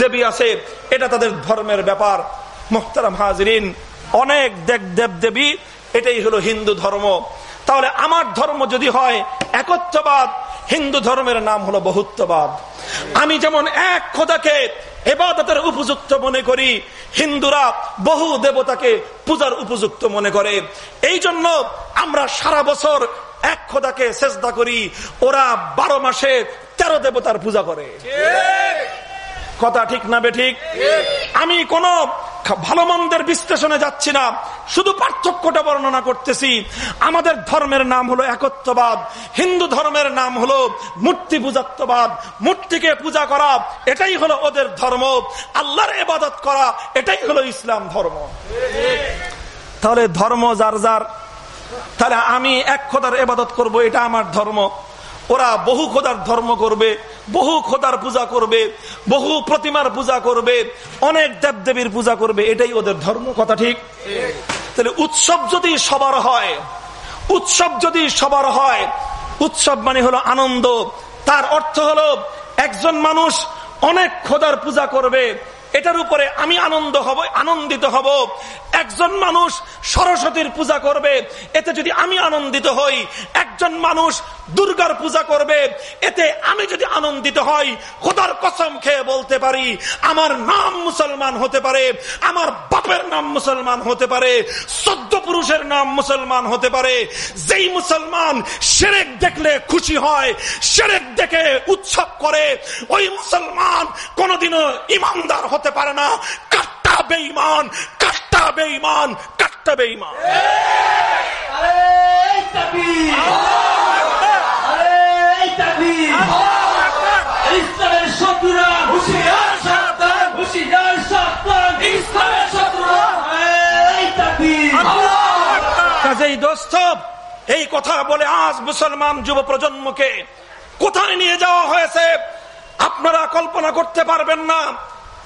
দেবী আছে, এটা তাদের ধর্মের ব্যাপার। মোহতারাম হাজরিন অনেক দেব দেব দেবী এটাই হলো হিন্দু ধর্ম। তাহলে আমার ধর্ম যদি হয় একত্ববাদ, হিন্দু ধর্মের নাম হলো বহুত্ববাদ। আমি যেমন এক খোদাকে এবাদতের উপযুক্ত মনে করি, হিন্দুরা বহু দেবতাকে পূজার উপযুক্ত মনে করে। এই জন্য আমরা সারা বছর এক খোদাকে চেষ্টা করি, ওরা বারো মাসে তেরো দেবতার পূজা করে। কথা ঠিক না বে ঠিক? আমি কোন ভালো মন্দের বিশ্লেষণে যাচ্ছি না। শুধু পার্থক্যটা বর্ণনা করতেছি। আমাদের ধর্মের নাম হলো একত্ববাদ। হিন্দু ধর্মের নাম হলো মূর্তি পূজাত্ববাদ। মূর্তিকে পূজা করা, এটাই হলো ওদের ধর্ম। আল্লাহর এবাদত করা, এটাই হলো ইসলাম ধর্ম। তাহলে ধর্ম যার যার, তাহলে আমি এক কথার এবাদত করব, এটা আমার ধর্ম। ওরা বহু খোদার ধর্ম করবে, বহু খোদার পূজা করবে, বহু প্রতিমার পূজা করবে, অনেক দেবদেবীর পূজা করবে, এটাই ওদের ধর্ম, কথা ঠিক? তাহলে উৎসব যদি সবার হয়, উৎসব যদি সবার হয়, উৎসব মানে হলো আনন্দ, তার অর্থ হলো একজন মানুষ অনেক খোদার পূজা করবে এটার উপরে আমি আনন্দ হব, আনন্দিত হব। একজন মানুষ সরস্বতীর পূজা করবে, এতে যদি আমি আনন্দিত হই, একজন মানুষ দুর্গার পূজা করবে, এতে আমি যদি আনন্দিত হই, খোদার কসম খেয়ে বলতে পারি, আমার নাম মুসলমান হতে পারে, আমার বাপের নাম মুসলমান হতে পারে, সদ্য পুরুষের নাম মুসলমান হতে পারে। যেই মুসলমান সেরেক দেখলে খুশি হয়, সেরেক দেখে উৎসব করে, ওই মুসলমান কোনদিনও ইমানদার হতে পারে না কাট্টা বেঈমান কাট্টা বেঈমান কাট্টা বেঈমান। এই কথা বলে আজ মুসলমান যুব প্রজন্মকে কোথায় নিয়ে যাওয়া হয়েছে, আপনারা কল্পনা করতে পারবেন না।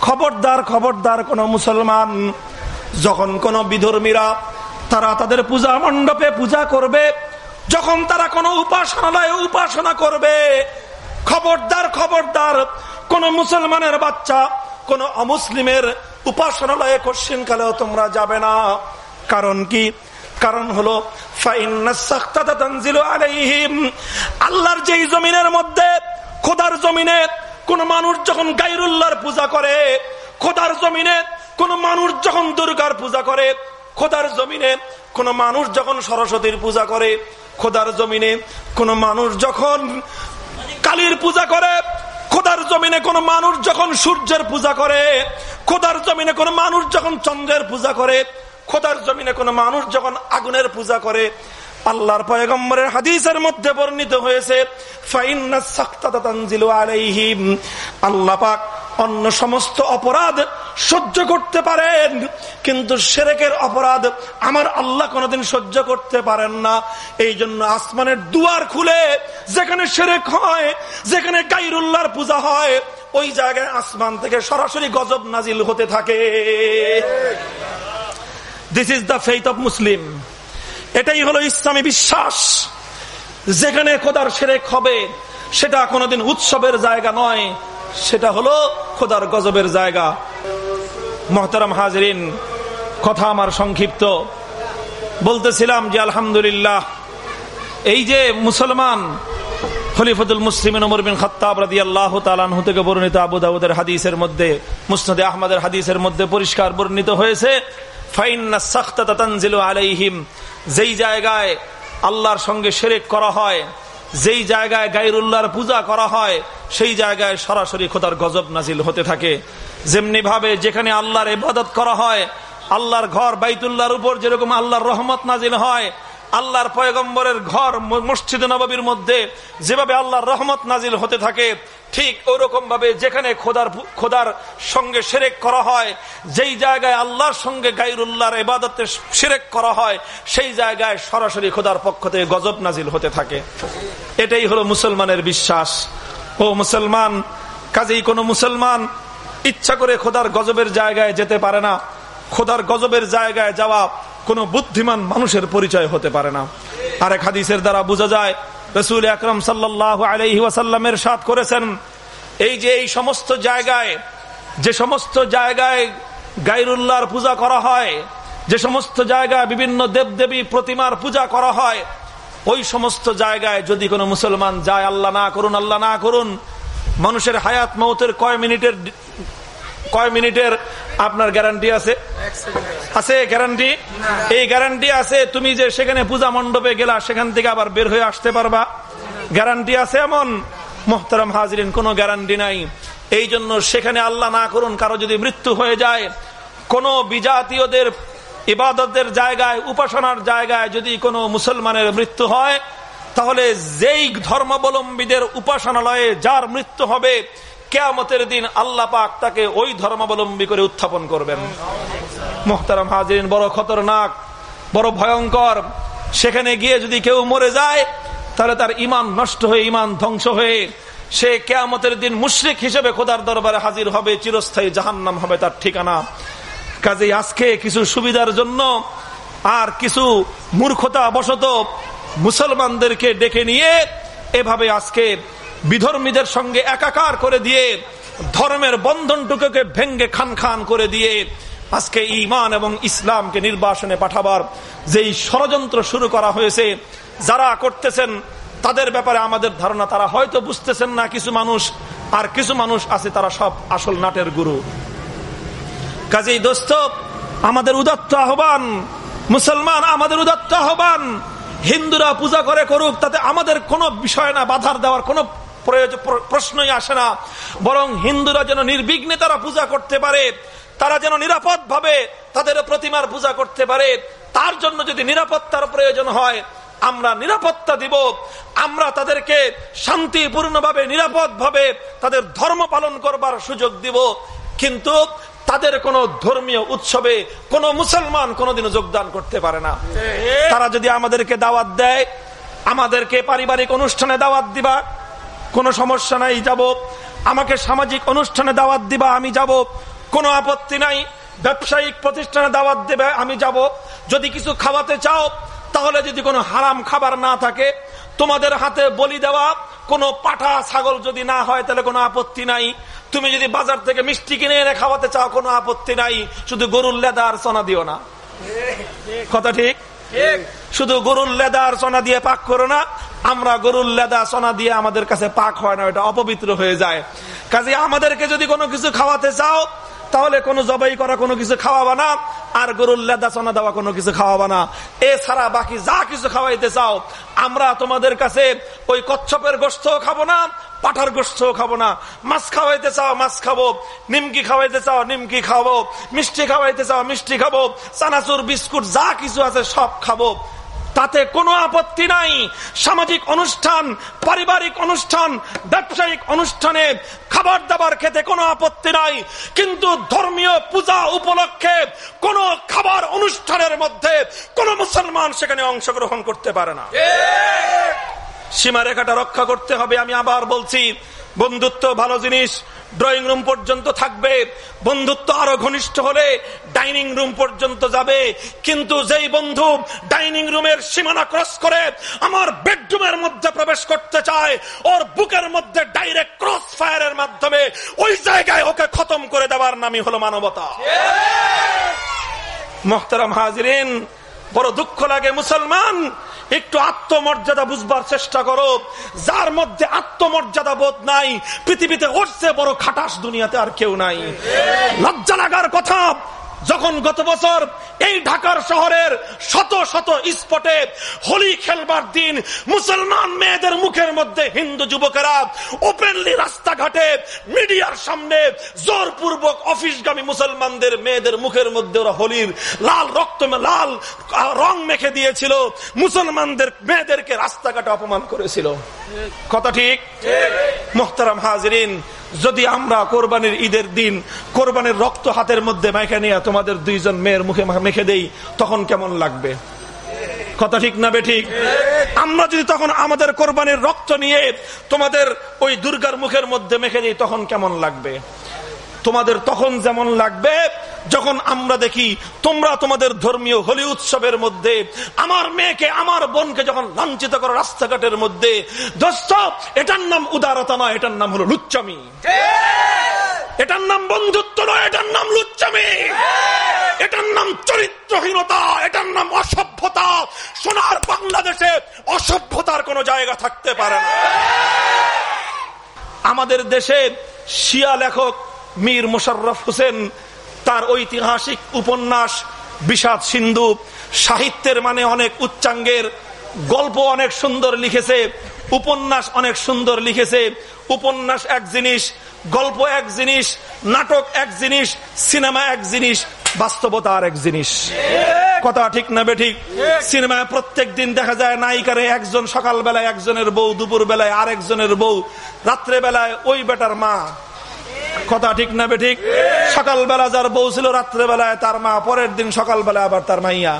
খবরদার খবরদার কোন মুসলমান। যখন কোন বিধর্মীরা তারা তাদের পূজা মণ্ডপে পূজা করবে, যখন তারা কোন উপাসনালয়ে উপাসনা করবে, খবরদার খবরদার কোন মুসলমানের বাচ্চা, কোন অমুসলিমের উপাসনালয়ে কশ্চিন কালেও তোমরা যাবে না। কারণ কি? কারণ হলো আল্লাহর যেই জমিনের মধ্যে, খোদার জমিনে কোন মানুষ যখন গাইরুল্লাহর পূজা করে, খোদার জমিনে কোন মানুষ যখন দুর্গার পূজা করে, খোদার জমিনে কোন মানুষ যখন সরস্বতীর পূজা করে, খোদার জমিনে কোন মানুষ যখন কালীর পূজা করে, খোদার জমিনে কোন মানুষ যখন সূর্যের পূজা করে, খোদার জমিনে কোন মানুষ যখন চন্দ্রের পূজা করে, খোদার জমিনে কোন মানুষ যখন আগুনের পূজা করে আল্লাহর পয়গম্বরের হাদিসের মধ্যে বর্ণিত হয়েছে আল্লাহ পাক অন্য সমস্ত অপরাধ সহ্য করতে পারেন, কিন্তু সেরেকের অপরাধ আমার আল্লাহ কোনদিন সহ্য করতে পারেন না। এই জন্য আসমানের দুয়ার খুলে, যেখানে সেরেক হয়, যেখানে গাইরুল্লাহর পূজা হয়, ওই জায়গায় আসমান থেকে সরাসরি গজব নাজিল হতে থাকে। This is the faith of Muslim এটাই হলো ইসলামী বিশ্বাস। যেখানে খোদার সেরেক হবে, সেটা কোনোদিন উৎসবের জায়গা নয়, সেটা হলো খোদার গজবের জায়গা। মহতারাম হাজরিন, কথা আমার সংক্ষিপ্ত। বলতেছিলাম যে, আলহামদুলিল্লাহ, এই যে মুসলমান খলিফতুল মুসলিম নমর বিন খত্তাব রাদি আল্লাহ তালানহু থেকে বর্ণিত আবু দাউদের হাদিসের মধ্যে, মুসনদে আহমদের হাদিসের মধ্যে পরিষ্কার বর্ণিত হয়েছে আলাইহিম, যেই জায়গায় আল্লাহর সঙ্গে সেরেক করা হয়, যেই জায়গায় গাইরুল্লাহর পূজা করা হয়, সেই জায়গায় সরাসরি খোদার গজব নাজিল হতে থাকে। যেমনি ভাবে যেখানে আল্লাহর ইবাদত করা হয়, আল্লাহর ঘর বাইতুল্লাহর উপর যেরকম আল্লাহর রহমত নাজিল হয় আল্লাহর পয়গম্বরের ঘর মসজিদ নবাবির মধ্যে যেভাবে আল্লাহর রহমত নাজিল হতে থাকে, ঠিক ওরকম ভাবে যেখানে খোদার খোদার সঙ্গে সেরেক করা হয়, যেই জায়গায় আল্লাহর সঙ্গে গাইরুল্লাহর এবাদতে সেরেক করা হয়, সেই জায়গায় সরাসরি খোদার পক্ষ থেকে গজব নাজিল হতে থাকে। এটাই হলো মুসলমানের বিশ্বাস। ও মুসলমান, কাজেই কোনো মুসলমান ইচ্ছা করে খোদার গজবের জায়গায় যেতে পারে না। খোদার গজবের জায়গায় যাওয়া কোনো বুদ্ধিমান মানুষের পরিচয় হতে পারে না। আরেক হাদিসের দ্বারা বোঝা যায়, রসুল আকরম সাল্লাহ আলহি ওয়াসাল্লামের সাথ করেছেন, এই যে এই সমস্ত জায়গায়, যে সমস্ত জায়গায় গাইরুল্লাহর পূজা করা হয়, যে সমস্ত জায়গায় বিভিন্ন দেবদেবী প্রতিমার পূজা করা হয়, ওই সমস্ত জায়গায় যদি কোনো মুসলমান যায়, আল্লাহ না করুন, আল্লাহ না করুন, মানুষের হায়াত মৌতের কয় মিনিটের কয় মিনিটের আপনার গ্যারান্টি আছে? আছে গ্যারান্টি এই গ্যারান্টি আছে, তুমি যে সেখানে পূজা মণ্ডপে গেলা, সেখান থেকে আবার বের হয়ে আসতে পারবা। গ্যারান্টি আছে এমন? মোহতারাম হাজরিন, কোনো গ্যারান্টি নাই। এই জন্য সেখানে আল্লাহ না করুন, কারও যদি মৃত্যু হয়ে যায়, কোন বিজাতীয়দের ইবাদতের জায়গায়, উপাসনার জায়গায় যদি কোনো মুসলমানের মৃত্যু হয়, তাহলে যেই ধর্মাবলম্বীদের উপাসনালয়ে যার মৃত্যু হবে কেয়ামতের দিন আল্লাহ পাক তাকে ওই ধর্মাবলম্বী করে উত্থাপন করবেন। মোহতারাম হাজির বড় খতরনাক, বড় ভয়ঙ্কর। সেখানে গিয়ে যদি কেউ মরে যায়, তাহলে তার ইমান নষ্ট হয়ে ইমান ধ্বংস হয়ে সে কেয়ামতের দিন মুশ্রিক হিসেবে খোদার দরবারে হাজির হবে, চিরস্থায়ী জাহান্নাম হবে তার ঠিকানা। কাজে আজকে কিছু সুবিধার জন্য আর কিছু মূর্খতা বশত মুসলমানদেরকে ডেকে নিয়ে এভাবে আজকে বিধর্মীদের সঙ্গে একাকার করে দিয়ে ধর্মের বন্ধনটুকুকে ভেঙ্গে খান খান করে দিয়ে আজকে ইমান এবং ইসলামকে নির্বাসনে পাঠাবার যেই ষড়যন্ত্র শুরু করা হয়েছে, যারা করতেছেন তাদের ব্যাপারে আমাদের ধারণা, তারা হয়তো বুঝতেছেন না কিছু মানুষ, আর কিছু মানুষ আছে তারা সব আসল নাটের গুরু। কাজেই দোস্ত, আমাদের উদাত্ত আহ্বান, মুসলমান আমাদের উদাত্ত আহ্বান, হিন্দুরা পূজা করে করুক, তাতে আমাদের কোনো বিষয় না, বাধার দেওয়ার কোনো প্রশ্নই আসে না। বরং হিন্দুরা যেন নির্বিঘ্নে তারা পূজা করতে পারে, তারা যেন নিরাপদ ভাবে তাদের প্রতিমার পূজা করতে পারে, তার জন্য যদি নিরাপত্তার প্রয়োজন হয়, আমরা নিরাপত্তা দিব। আমরা তাদেরকে শান্তিপূর্ণভাবে নিরাপদ ভাবে তাদের ধর্ম পালন করবার সুযোগ দিব। কিন্তু তাদের কোন ধর্মীয় উৎসবে কোন মুসলমান কোনদিনও যোগদান করতে পারে না। তারা যদি আমাদেরকে দাওয়াত দেয়, আমাদেরকে পারিবারিক অনুষ্ঠানে দাওয়াত দিবা কোনো সমস্যা নাই যাব। আমাকে সামাজিক অনুষ্ঠানে দাওয়াত দিবা আমি যাব। কোনো আপত্তি নাই ব্যবসায়িক প্রতিষ্ঠানে দাওয়াত দেবে আমি যাব। যদি কিছু খাওয়াতে চাও তাহলে যদি কোনো হারাম খাবার না থাকে তোমাদের হাতে বলি দেওয়া কোনো পাঠা ছাগল যদি না হয় তাহলে কোনো আপত্তি নাই। তুমি যদি বাজার থেকে মিষ্টি কিনে এনে খাওয়াতে চাও কোনো আপত্তি নাই। শুধু গরুর লেদা আর সোনা দিও না। কথা ঠিক? শুধু গরুর লেদা আর সোনা দিয়ে পাক করো না আমরা গরুর লেদা সোনা দিয়ে আমাদের কাছে পাক হয় না এটা অপবিত্র হয়ে যায়। কাজে আমাদেরকে যদি কোনো কিছু খাওয়াতে চাও, তাহলে কোনো জবাই করা কোনো কিছু খাওয়াবা না, আর গরুর লেদা সোনা দেওয়া কোনো কিছু খাওয়াবা না। এছাড়া বাকি যা কিছু খাওয়াইতে চাও, আমরা তোমাদের কাছে ওই কচ্ছপের গোস্ত খাব না, পাঠার গোস্ত খাব না। মাছ খাওয়াইতে চাও, মাছ খাব। নিমকি খাওয়াইতে চাও, নিমকি খাব। মিষ্টি খাওয়াইতে চাও, মিষ্টি খাব। চানাচুর, বিস্কুট, যা কিছু আছে সব খাব। তাতে কোনো আপত্তি নাই। সামাজিক অনুষ্ঠান পারিবারিক অনুষ্ঠান ব্যবসায়িক অনুষ্ঠানে খাবার দাবার খেতে কোনো আপত্তি নাই। কিন্তু ধর্মীয় পূজা উপলক্ষে কোন খাবার অনুষ্ঠানের মধ্যে কোন মুসলমান সেখানে অংশগ্রহণ করতে পারে না। সীমারেখাটা রক্ষা করতে হবে আমি আবার বলছি। বন্ধুত্ব ভালো জিনিস ড্রয়িং রুম পর্যন্ত থাকবে। বন্ধুত্ব আরও ঘনিষ্ঠ হলে ডাইনিং রুম পর্যন্ত যাবে। কিন্তু যেই বন্ধু ডাইনিং রুমের সীমানা ক্রস করে আমার বেডরুমের মধ্যে প্রবেশ করতে চায় ওর বুকের মধ্যে ডাইরেক্ট ক্রস ফায়ারের মাধ্যমে ওই জায়গায় ওকে খতম করে দেওয়ার নামই হলো মানবতা। মোহতারাম হাজরিন বড় দুঃখ লাগে মুসলমান। একটু আত্মমর্যাদা বুঝবার চেষ্টা করো। যার মধ্যে আত্মমর্যাদা বোধ নাই, পৃথিবীতে উঠছে বড় খাটাস দুনিয়াতে আর কেউ নাই। লজ্জা লাগার কথা যখন গত বছর এই ঢাকার শহরের শত শত স্পটে হোলি খেলবার দিন মুসলমান মেয়েদের মুখের মধ্যে হিন্দু যুবকেরা ওপেনলি রাস্তাঘাটে মিডিয়ার সামনে জোরপূর্বক অফিসগামী মুসলমানদের মেয়েদের মুখের মধ্যে ওরা হোলির লাল রক্ত লাল রং মেখে দিয়েছিল। মুসলমানদের মেয়েদেরকে রাস্তাঘাটে অপমান করেছিল। কথা ঠিক। মোহতারাম হাজরিন যদি আমরা কোরবানির ঈদের দিন কোরবানির রক্ত হাতের মধ্যে মেখে নিয়ে তোমাদের দুইজন মেয়ের মুখে মেখে দেই, তখন কেমন লাগবে? কথা ঠিক না বেঠিক আমরা যদি তখন আমাদের কোরবানির রক্ত নিয়ে তোমাদের ওই দুর্গার মুখের মধ্যে মেখে দিই, তখন কেমন লাগবে? তোমাদের তখন যেমন লাগবে, যখন আমরা দেখি তোমরা তোমাদের ধর্মীয় হোলি উৎসবের মধ্যে, আমার মেয়েকে, আমার বোনকে যখন লাঞ্ছিত করো রাস্তাঘাটের মধ্যে, দোস্ত, এটার নাম উদারতা নয়, এটার নাম হলো লুচ্চামি এটার নাম বন্ধুত্ব নয়, এটার নাম লুচ্চামি এটার নাম চরিত্রহীনতা, এটার নাম অসভ্যতা। সোনার বাংলাদেশে অসভ্যতার কোন জায়গা থাকতে পারে না। আমাদের দেশে শিয়া লেখক মীর মোশাররফ হোসেন, তার ঐতিহাসিক উপন্যাস বিষাদ সিন্ধু, সাহিত্যের মানে অনেক উচ্চাঙ্গের, গল্প অনেক সুন্দর লিখেছে, উপন্যাস অনেক সুন্দর লিখেছে, উপন্যাস এক জিনিস, গল্প এক জিনিস, নাটক এক জিনিস, সিনেমা এক জিনিস, বাস্তবতা আর এক জিনিস। কথা ঠিক না বে ঠিক? সিনেমায় প্রত্যেক দিন দেখা যায় নায়িকারে একজন সকাল বেলায় একজনের বউ দুপুর বেলায় আর একজনের বউ রাত্রে বেলায় ওই বেটার মা। কথা ঠিক না বেঠিক সকালবেলা যার বউ ছিল, রাত্রেবেলায় তার মা, পরের দিন সকালবেলা আবার তার মাইয়া।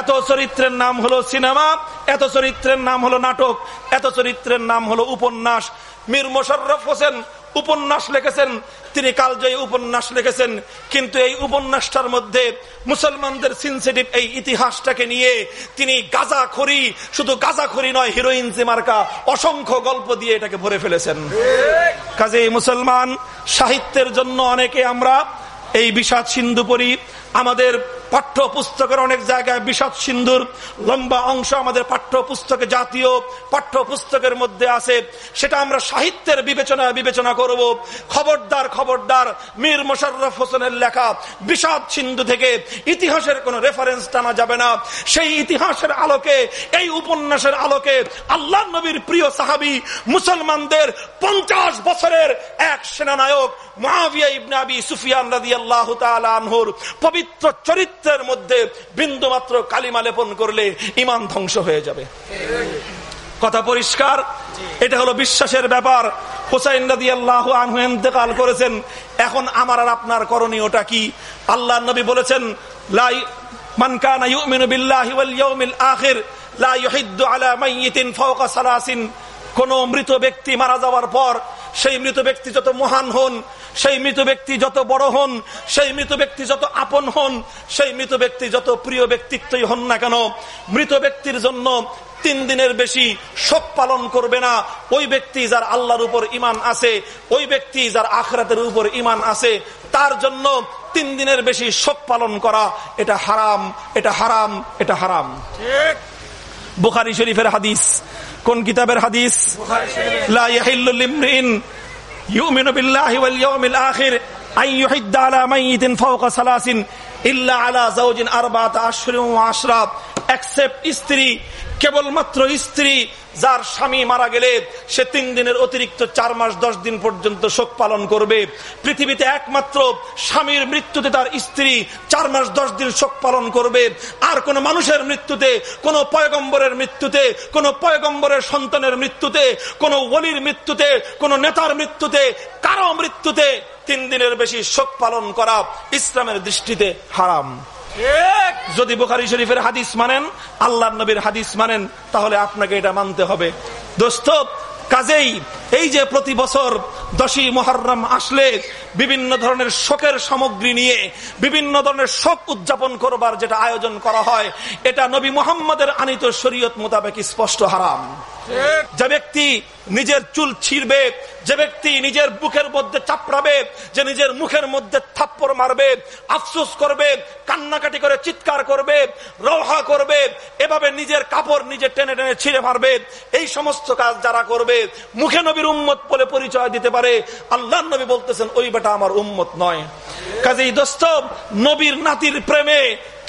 এত চরিত্রের নাম হলো সিনেমা, এত চরিত্রের নাম হলো নাটক, এত চরিত্রের নাম হলো উপন্যাস। মীর মোশাররফ হোসেন উপন্যাস লিখেছেন তিনি কালজয়ী উপন্যাস লিখেছেন, কিন্তু এই উপন্যাসটার মধ্যে মুসলমানদের সিনসিটিভ এই ইতিহাসটাকে নিয়ে তিনি গাজা খরি শুধু গাজা খরি নয় হিরোইন সিমার্কা অসংখ্য গল্প দিয়ে এটাকে ভরে ফেলেছেন। কাজে মুসলমান সাহিত্যের জন্য অনেকে আমরা এই বিষাদ সিন্ধু পড়ি আমাদের পাঠ্য পুস্তকের অনেক জায়গায় বিষাদ সিন্ধুর লম্বা অংশ আমাদের পাঠ্য পুস্তকে জাতীয় পাঠ্য পুস্তকের মধ্যে আছে। সেটা আমরা সাহিত্যের বিবেচনা বিবেচনা করব। খবরদার খবরদার মীর মোশাররফ হোসেনের লেখা বিষাদ সিন্ধু থেকে ইতিহাসের কোন রেফারেন্স টানা যাবে না। সেই ইতিহাসের আলোকে, এই উপন্যাসের আলোকে আল্লাহ নবীর প্রিয় সাহাবি মুসলমানদের পঞ্চাশ বছরের এক সেনানায়ক মহাবিয়া ইবনাবি সুফিয়ান রাজি আল্লাহ আনহুর পবিত্র চরিত্রের মধ্যে বিন্দু মাত্র কালিমা লেপন করলে ইমান ধ্বংস হয়ে যাবে। কথা পরিষ্কার? এটা হলো বিশ্বাসের ব্যাপার। হোসাইন রাজি আল্লাহ আনহু করেছেন। এখন আমার আর আপনার করণীয়টা কি? আল্লাহ নবী বলেছেন লাই কোন মৃত ব্যক্তি মারা যাওয়ার পর সেই মৃত ব্যক্তি যত মহান হন সেই মৃত ব্যক্তি যত বড় হন সেই মৃত ব্যক্তি যত আপন হন সেই মৃত ব্যক্তি যত প্রিয় ব্যক্তিত্বই হন না কেন মৃত ব্যক্তির জন্য তিন দিনের বেশি শোক পালন করবে না। ওই ব্যক্তি যার আল্লাহর উপর ইমান আছে ওই ব্যক্তি যার আখরাতের উপর ইমান আছে তার জন্য তিন দিনের বেশি শোক পালন করা এটা হারাম এটা হারাম এটা হারাম। বুখারি শরীফের হাদিস কোন কিতাবের হাদিস? ইউমিনু বিল্লাহি ওয়াল ইয়াউমিল আখির আই ইউহিদ্দা আলা মাইয়িতিন ফাওকা সালাসিন ইল্লা আলা যাওজিন আরবাআতা এক্সেপ্ট স্ত্রী, কেবলমাত্র স্ত্রী, যার স্বামী মারা গেলে সে তিন দিনের অতিরিক্ত চার মাস, দশ দিন পর্যন্ত শোক পালন করবে। পৃথিবীতে একমাত্র স্বামীর মৃত্যুতে তার স্ত্রী চার মাস, দশ দিন শোক পালন করবে। আর কোন মানুষের মৃত্যুতে, কোন পয়গম্বরের মৃত্যুতে, কোন পয়গম্বরের সন্তানের মৃত্যুতে, কোন ওলির মৃত্যুতে, কোন নেতার মৃত্যুতে, কারও মৃত্যুতে তিন দিনের বেশি শোক পালন করা ইসলামের দৃষ্টিতে হারাম। যদি বুখারি শরীফের হাদিস মানেন আল্লাহ নবীর হাদিস মানেন, তাহলে আপনাকে এটা মানতে হবে। দোস্ত, কাজেই এই যে প্রতি বছর দশই মহরম আসলে বিভিন্ন ধরনের শোকের সামগ্রী নিয়ে বিভিন্ন ধরনের শোক উদযাপন করবার যেটা আয়োজন করা হয়, এটা নবী মোহাম্মদের আনিত শরীয়ত মোতাবেক স্পষ্ট হারাম। যে ব্যক্তি নিজের চুল ছিঁড়বে, যে ব্যক্তি নিজের বুকের মধ্যে চাপড়াবে, যে নিজের মুখের মধ্যে থাপ্পড় মারবে, আফসোস করবে, কান্নাকাটি করে চিৎকার করবে রহা করবে, এভাবে নিজের কাপড় নিজে টেনে টেনে ছিঁড়ে মারবে, এই সমস্ত কাজ যারা করবে, মুখে নবীর উম্মত বলে পরিচয় দিতে পারে। আল্লাহ নবী বলতেছেন, ওই বেটা আমার উম্মত নয়। কাজেই দোস্ত, নবীর নাতির প্রেমে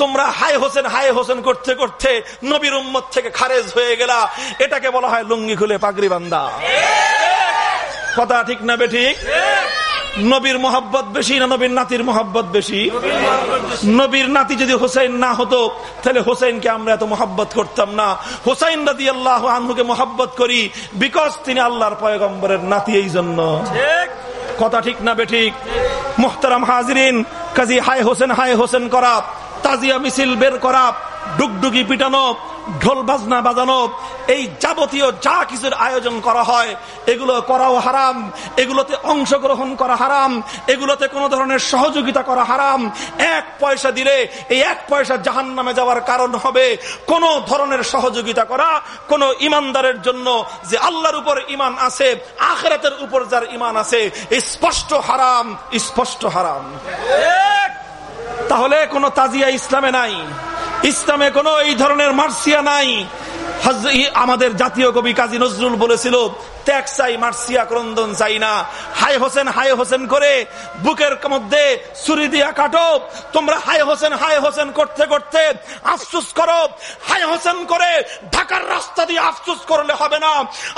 তোমরা হায় হোসেন হায় হোসেন করতে করতে নবীর উম্মত থেকে খারেজ হয়ে গেলা। এটাকে বলা হয় লুঙ্গি খুলে পাগড়ি বান্দা কথা ঠিক না বেঠিক নবীর মোহাব্বত বেশি না নবীর নাতির মোহাব্বত বেশি? নবীর নাতি যদি হোসেন না হতো তাহলে হোসেনকে আমরা এত মোহাব্বত করতাম না। হোসাইন রাদি আল্লাহ আনহুকে মোহাব্বত করি বিকজ তিনি আল্লাহর পয়গম্বরের নাতি এই জন্য। কথা ঠিক না বেঠিক মোহতারাম হাজরিন কাজী হায় হোসেন হায় হোসেন করা তাজিয়া মিছিল বের করা ডুগডুগি পিটানো ঢোল বাজনা বাজানো এই যাবতীয় যা কিছুর আয়োজন করা হয় এগুলো করাও হারাম এগুলোতে অংশগ্রহণ করা হারাম এগুলোতে কোনো ধরনের সহযোগিতা করা হারাম। এক পয়সা দিলে এই এক পয়সা জাহান নামে যাওয়ার কারণ হবে কোন ধরনের সহযোগিতা করা কোন ইমানদারের জন্য যে আল্লাহর উপর ইমান আছে আখরাতের উপর যার ইমান আছে স্পষ্ট হারাম স্পষ্ট হারাম। তাহলে কোন তাজিয়া ইসলামে নাই। ইসলামে কোনো এই ধরনের মার্সিয়া নাই। আমাদের জাতীয় কবি কাজী নজরুল বলেছিল ত্যাগ চাই মার্সিয়া ক্রন্দন চাই না। হাই হোসেন হাই হোসেন করে বুকের মধ্যে ছুরি দিয়া কাটো। তোমরা হাই হোসেন হাই হোসেন করতে করতে আফসুস করো। হাই হোসেন করে ঢাকার রাস্তা দিয়ে আফসুস করলে হবে না।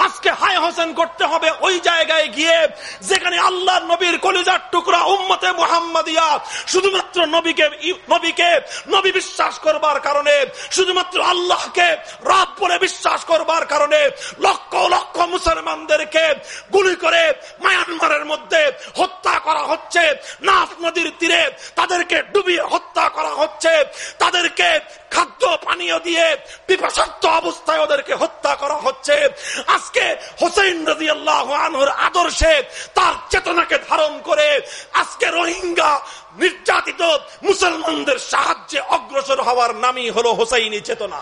আজকে হাই হোসেন করতে হবে ওই জায়গায় গিয়ে যেখানে আল্লাহ নবীর কলিজার টুকরা উম্মতে মোহাম্মদিয়া শুধুমাত্র নবীকে নবীকে নবী বিশ্বাস করবার কারণে, শুধুমাত্র আল্লাহকে রাত বলে বিশ্বাস করবার কারণে লক্ষ লক্ষ মুসলমানদেরকে গুলি করে মায়ানমারের মধ্যে হত্যা করা হচ্ছে। নাফ নদীর তীরে তাদেরকে ডুবিয়ে হত্যা করা হচ্ছে। তাদেরকে খাদ্য পানীয় দিয়ে পিপাসার্থ অবস্থায় ওদেরকে হত্যা করা হচ্ছে। আজকে হোসেন রাজি আল্লাহ আদর্শে তার চেতনাকে ধারণ করে আজকে রোহিঙ্গা নির্যাতিত মুসলমানদের সাহায্যে অগ্রসর হওয়ার নামই হলো হোসাইনি চেতনা।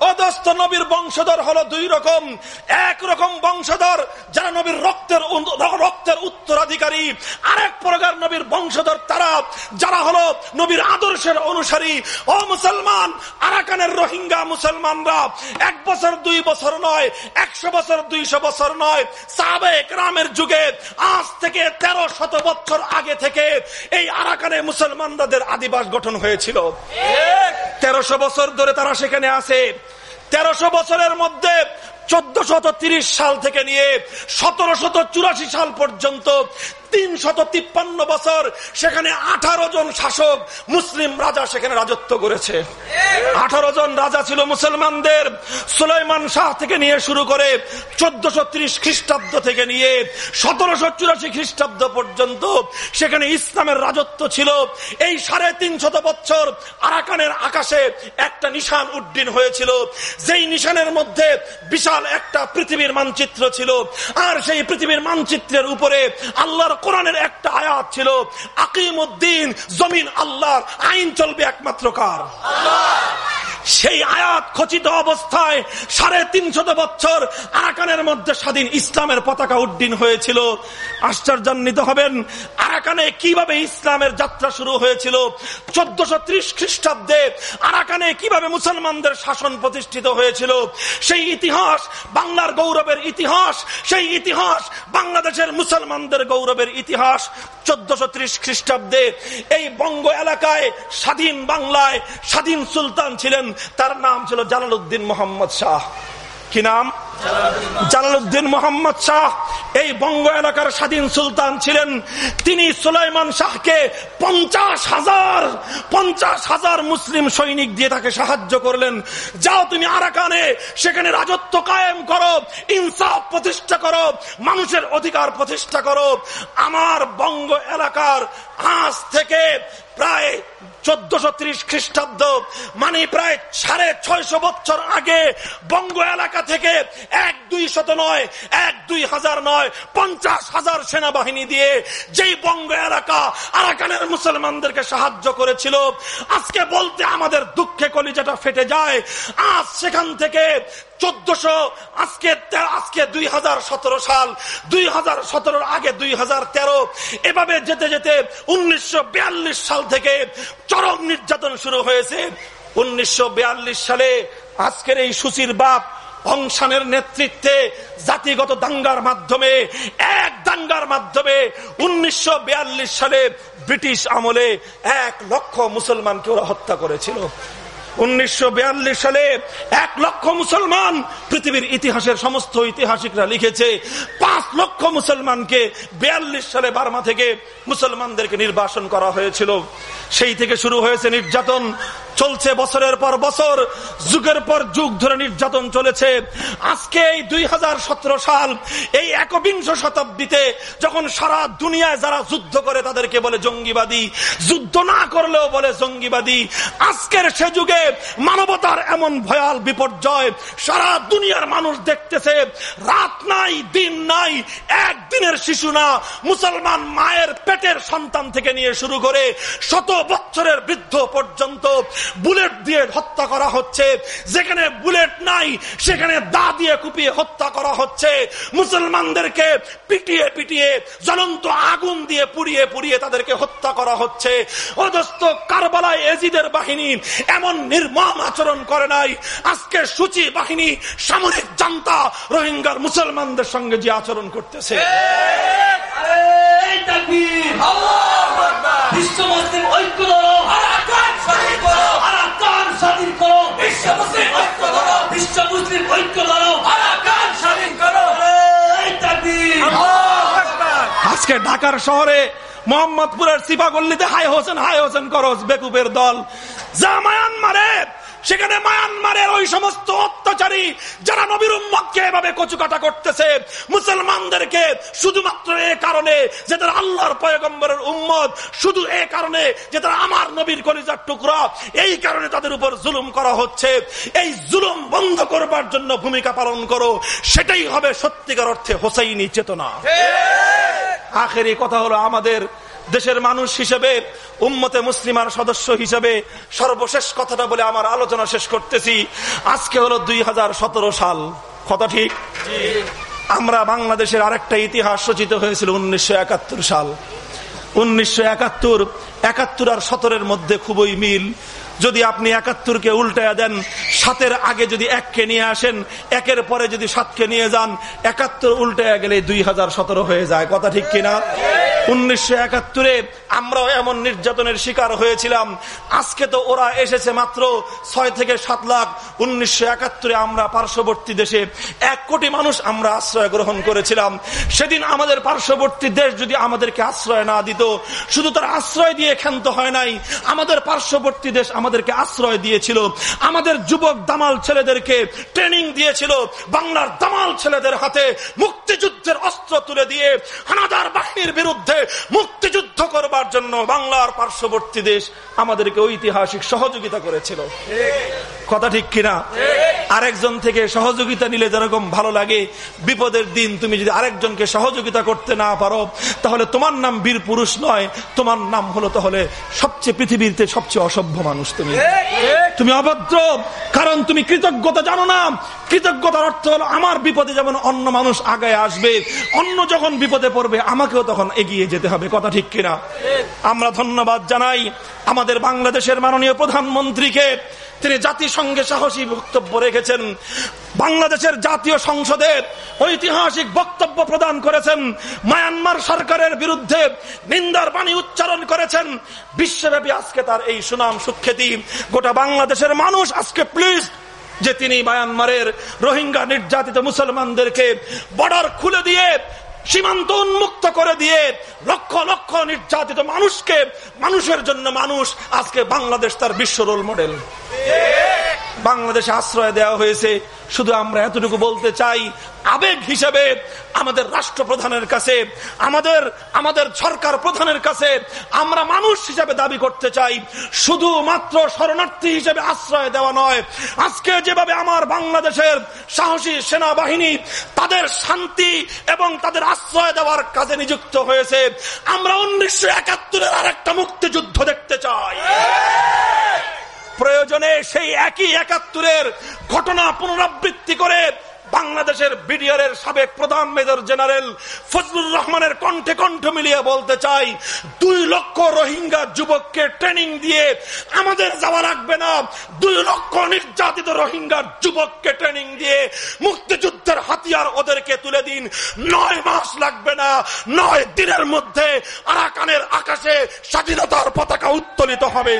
অদস্ত নবীর বংশধর হলো দুই রকম। এক রকম বংশধর যারা নবীর রক্তের রক্তের উত্তরাধিকারী। আরেক প্রকার নবীর বংশধর তারা যারা হলো নবীর আদর্শের অনুসারী। ও মুসলমান আরাকানের রোহিঙ্গা মুসলমানরা এক বছর দুই বছর নয় একশো বছর দুইশো বছর নয়। সাবেক রামের যুগে আজ থেকে তেরো শত বছর আগে থেকে এই আরাকানে মুসলমানদের আদিবাস গঠন হয়েছিল। তেরোশো বছর ধরে তারা সেখানে আছে। তেরোশো বছরের মধ্যে চোদ্দশত সাল থেকে নিয়ে সতেরো সাল পর্যন্ত তিনশত তিপ্পান্ন বছর সেখানে আঠারো জন শাসক মুসলিম রাজা সেখানে রাজত্ব করেছে। আঠারো জন রাজা ছিল মুসলমানদের। সুলাইমান শাহ থেকে নিয়ে শুরু করে চোদ্দশো ত্রিশ খ্রিস্টাব্দ থেকে নিয়ে সতেরোশো চুরাশি খ্রিস্টাব্দ পর্যন্ত সেখানে ইসলামের রাজত্ব ছিল। এই সাড়ে তিনশত বছর আরাকানের আকাশে একটা নিশান উড্ডীন হয়েছিল। যেই নিশানের মধ্যে বিশাল একটা পৃথিবীর মানচিত্র ছিল। আর সেই পৃথিবীর মানচিত্রের উপরে আল্লাহর কোরআনের একটা আয়াত ছিল আকিম উদ্দিন জমিন আল্লাহর আইন চলবে একমাত্র কার? সেই আয়াত খচিত অবস্থায় সাড়ে তিনশত বছর আরাকানের মধ্যে স্বাধীন ইসলামের পতাকা উড্ডীন হয়েছিল। আশ্চর্যান্বিত হবেন, আরাকানে কীভাবে ইসলামের যাত্রা শুরু হয়েছিল? চোদ্দশো ত্রিশ খ্রিস্টাব্দে আরাকানে কীভাবে মুসলমানদের শাসন প্রতিষ্ঠিত হয়েছিল? সেই ইতিহাস, বাংলার গৌরবের ইতিহাস, সেই ইতিহাস বাংলাদেশের মুসলমানদের গৌরবের ইতিহাস চোদ্দশো ত্রিশ খ্রিস্টাব্দে এই বঙ্গ এলাকায় স্বাধীন বাংলায় স্বাধীন সুলতান ছিলেন। তার নাম ছিল জালালউদ্দিন মোহাম্মদ শাহ। কি নাম? জালালউদ্দিন মোহাম্মদ শাহ। এই বঙ্গ এলাকার স্বাধীন সুলতান ছিলেন। তিনি সুলাইমান শাহকে পঞ্চাশ হাজার পঞ্চাশ হাজার মুসলিম সৈনিক দিয়ে তাকে সাহায্য করলেন। যাও তুমি আরাকানে, সেখানে রাজত্ব কায়েম করো, ইনসাফ প্রতিষ্ঠা করো, মানুষের অধিকার প্রতিষ্ঠা করো। আমার বঙ্গ এলাকার আজ থেকে প্রায় চোদ্দশো ত্রিশ খ্রিস্টাব্দ মানে প্রায় সাড়ে ছয়শো বছর আগে বঙ্গ এলাকা থেকে এক দুই শত নয়, এক দুই হাজার নয়, পঞ্চাশ হাজার সেনাবাহিনী দিয়ে যেই বঙ্গ এলাকা আরাকানের মুসলমানদেরকে সাহায্য করেছিল, আজকে বলতে আমাদের দুঃখে কলিজাটা ফেটে যায়, আজ সেখান থেকে চোদ্দশো, আজকে আজকে দুই হাজার সতেরো সাল, দুই হাজার সতেরোর আগে দুই হাজার তেরো। এভাবে যেতে যেতে উনিশশো সাল থেকে চরম নির্যাতন শুরু হয়েছে। উনিশশো বিয়াল্লিশ সালে আজকের এই সুচির বাপ অংশানের নেতৃত্বে জাতিগত দাঙ্গার মাধ্যমে, এক দাঙ্গার মাধ্যমে উনিশশো বিয়াল্লিশ সালে ব্রিটিশ আমলে এক লক্ষ মুসলমানকে ওরা হত্যা করেছিল। উনিশশো বিয়াল্লিশ সালে এক লক্ষ মুসলমান পৃথিবীর ইতিহাসের সমস্ত ইতিহাসিকরা লিখেছে, পাঁচ লক্ষ মুসলমানকে বিয়াল্লিশ সালে বার্মা থেকে মুসলমানদেরকে নির্বাসন করা হয়েছিল। সেই থেকে শুরু হয়েছে নির্যাতন। চলছে বছরের পর বছর, যুগের পর যুগ ধরে নির্যাতন চলেছে। আজকে এই দুই হাজার সতেরো সাল, এই একবিংশ শতাব্দীতে যখন সারা দুনিয়ায় যারা যুদ্ধ করে তাদেরকে বলে জঙ্গিবাদী, যুদ্ধ না করলেও বলে জঙ্গিবাদী, আজকের সে যুগে মানবতার এমন ভয়াল বিপর্যয় সারা দুনিয়ার মানুষ দেখতেছে, রাত নাই, দিন নাই, একদিনের শিশু না, মুসলমান মায়ের পেটের সন্তান থেকে নিয়ে শুরু করে শত বছরের বৃদ্ধ পর্যন্ত বুলেট দিয়ে হত্যা করা হচ্ছে। যেখানে বুলেট নাই, সেখানে দা দিয়ে কুপিয়ে হত্যা করা হচ্ছে। মুসলমানদেরকে পিটিয়ে পিটিয়ে, জ্বলন্ত আগুন দিয়ে পুড়িয়ে পুড়িয়ে তাদেরকে হত্যা করা হচ্ছে। অদস্ত কারবালায় এজিদের বাহিনী এমন নির্মম আচরণ করে নাই। আজকে সূচি বাহিনী, সামরিক জান্তা, রোহিঙ্গার মুসলমানদের সঙ্গে যে আচরণ করতেছে। বিশ্ব মুসলিম ঐক্য ধরো আরাকান স্বাধীন করো। বিশ্ব মুসলিম ঐক্য ধরো। বিশ্ব মুসলিম ঐক্য ধরো। আরাকান স্বাধীন করো। আজকে ঢাকার শহরে মোহাম্মদপুরের সিপাগল্লিতে হাই হোসেন হাই হোসেন করস বেকুবের দল। জামায়ান মায়ানমারে সেখানে মায়ানমারের ওই সমস্ত অত্যাচারী যারা নবীর উম্মতকে এভাবে কচুকাটা করতেছে মুসলমানদেরকে শুধুমাত্র এ কারণে যে তারা আল্লাহর পয়গম্বরের উম্মত শুধু এ কারণে যে তারা আমার নবীর কলিজার টুকরা এই কারণে তাদের উপর জুলুম করা হচ্ছে। এই জুলুম বন্ধ করবার জন্য ভূমিকা পালন করো। সেটাই হবে সত্যিকার অর্থে হোসাইনি চেতনা। আখের কথা হলো আমাদের দেশের মানুষ হিসেবে, উম্মতে মুসলিমার সদস্য হিসেবে সর্বশেষ কথাটা বলে আমার আলোচনা শেষ করতেছি। আজকে হলো দুই হাজার সতেরো সাল। কথা ঠিক? আমরা বাংলাদেশের আরেকটা ইতিহাস রচিত হয়েছিল উনিশশো একাত্তর সাল। উনিশশো একাত্তর একাত্তর আর সতেরোর মধ্যে খুবই মিল। যদি আপনি একাত্তরকে উল্টায়া দেন, সাতের আগে যদি এককে নিয়ে আসেন, একের পরে যদি সাতকে নিয়ে যান, একাত্তর উল্টায়া গেলে দুই হাজার সতেরো হয়ে যায়। কথা ঠিক কিনা? উনিশশো একাত্তরে আমরাও এমন নির্যাতনের শিকার হয়েছিলাম। আজকে তো ওরা এসেছে মাত্র ছয় থেকে সাত লাখ। উনিশশো একাত্তরে আমরা পার্শ্ববর্তী দেশে এক কোটি মানুষ আমরা আশ্রয় গ্রহণ করেছিলাম। সেদিন আমাদের পার্শ্ববর্তী দেশ যদি আমাদেরকে আশ্রয় না দিত, শুধু তার আশ্রয় দিয়ে ক্ষান্ত হয় নাই, আমাদের পার্শ্ববর্তী দেশ আমাদেরকে আশ্রয় দিয়েছিল। আমাদের যুবক দামাল ছেলেদেরকে ট্রেনিং দিয়েছিল। বাংলার দামাল ছেলেদের হাতে মুক্তিযুদ্ধের অস্ত্র তুলে দিয়ে হানাদার বাহিনীর বিরুদ্ধে মুক্তিযুদ্ধ করবার জন্য বাংলার পার্শ্ববর্তী দেশ আমাদেরকে ঐতিহাসিক সহযোগিতা করেছিল। কথা ঠিক কিনা? আরেকজন থেকে সহযোগিতা নিলে যেরকম ভালো লাগে, বিপদের দিন তুমি যদি আরেকজনকে সহযোগিতা করতে না পারো, তাহলে তোমার নাম বীর পুরুষ নয়, তোমার নাম হলো তাহলে সবচেয়ে পৃথিবীতে সবচেয়ে অসভ্য মানুষ। তুমি? তুমি অভদ্র, কারণ তুমি কৃতজ্ঞতা জানো না। কৃতজ্ঞতার অর্থ হলো, আমার বিপদে যেমন অন্য মানুষ আগে আসবে, অন্য যখন বিপদে পড়বে, আমাকেও তখন এগিয়ে যেতে হবে। কথা ঠিক কিনা? আমরা ধন্যবাদ জানাই আমাদের বাংলাদেশের মাননীয় প্রধানমন্ত্রীকে। তিনি জাতিসংঘে সাহসী বক্তব্য রেখেছেন। বাংলাদেশের জাতীয় সংসদের ঐতিহাসিক বক্তব্য প্রদান করেছেন। মায়ানমার সরকারের বিরুদ্ধে নিন্দার বাণী উচ্চারণ করেছেন। বিশ্বব্যাপী আজকে তার এই সুনাম সুখ্যাতি। গোটা বাংলাদেশের মানুষ আজকে প্লিজ যে তিনি মায়ানমারের রোহিঙ্গা নির্যাতিত মুসলমানদেরকে বর্ডার খুলে দিয়ে সীমান্ত উন্মুক্ত করে দিয়ে লক্ষ লক্ষ নির্যাতিত মানুষকে মানুষের জন্য মানুষ আজকে বাংলাদেশ তার বিশ্ব রোল মডেল। বাংলাদেশে আশ্রয় দেওয়া হয়েছে। শুধু আমরা এতটুকু বলতে চাই আবেগ হিসেবে আমাদের রাষ্ট্রপ্রধানের কাছে, আমাদের আমাদের সরকার প্রধানের কাছে আমরা মানুষ হিসেবে দাবি করতে চাই। শুধুমাত্র শরণার্থী হিসেবে আশ্রয় দেওয়া নয়। আজকে যেভাবে আমার বাংলাদেশের সাহসী সেনাবাহিনী তাদের শান্তি এবং তাদের আশ্রয় দেওয়ার কাজে নিযুক্ত হয়েছে, আমরা উনিশশো একাত্তরের আর একটা মুক্তিযুদ্ধ দেখতে চাই। প্রয়োজনে সেই একই একাত্তরের ঘটনা পুনরাবৃত্তি করে বাংলাদেশের বিডিআর এর সাবেক প্রধান মেজর জেনারেল ফজলুর রহমানের কণ্ঠে কণ্ঠ মিলিয়ে বলতে চাই, দুই লক্ষ রোহিঙ্গা যুবককে ট্রেনিং দিয়ে আমাদের যাওয়া লাগবে না। দুই লক্ষ নির্যাতিত রোহিঙ্গার যুবককে ট্রেনিং দিয়ে মুক্তিযুদ্ধের হাতিয়ার ওদেরকে তুলে দিন। নয় মাস লাগবে না, নয় দিনের মধ্যে আরাকানের আকাশে স্বাধীনতার পতাকা উত্তোলিত হবে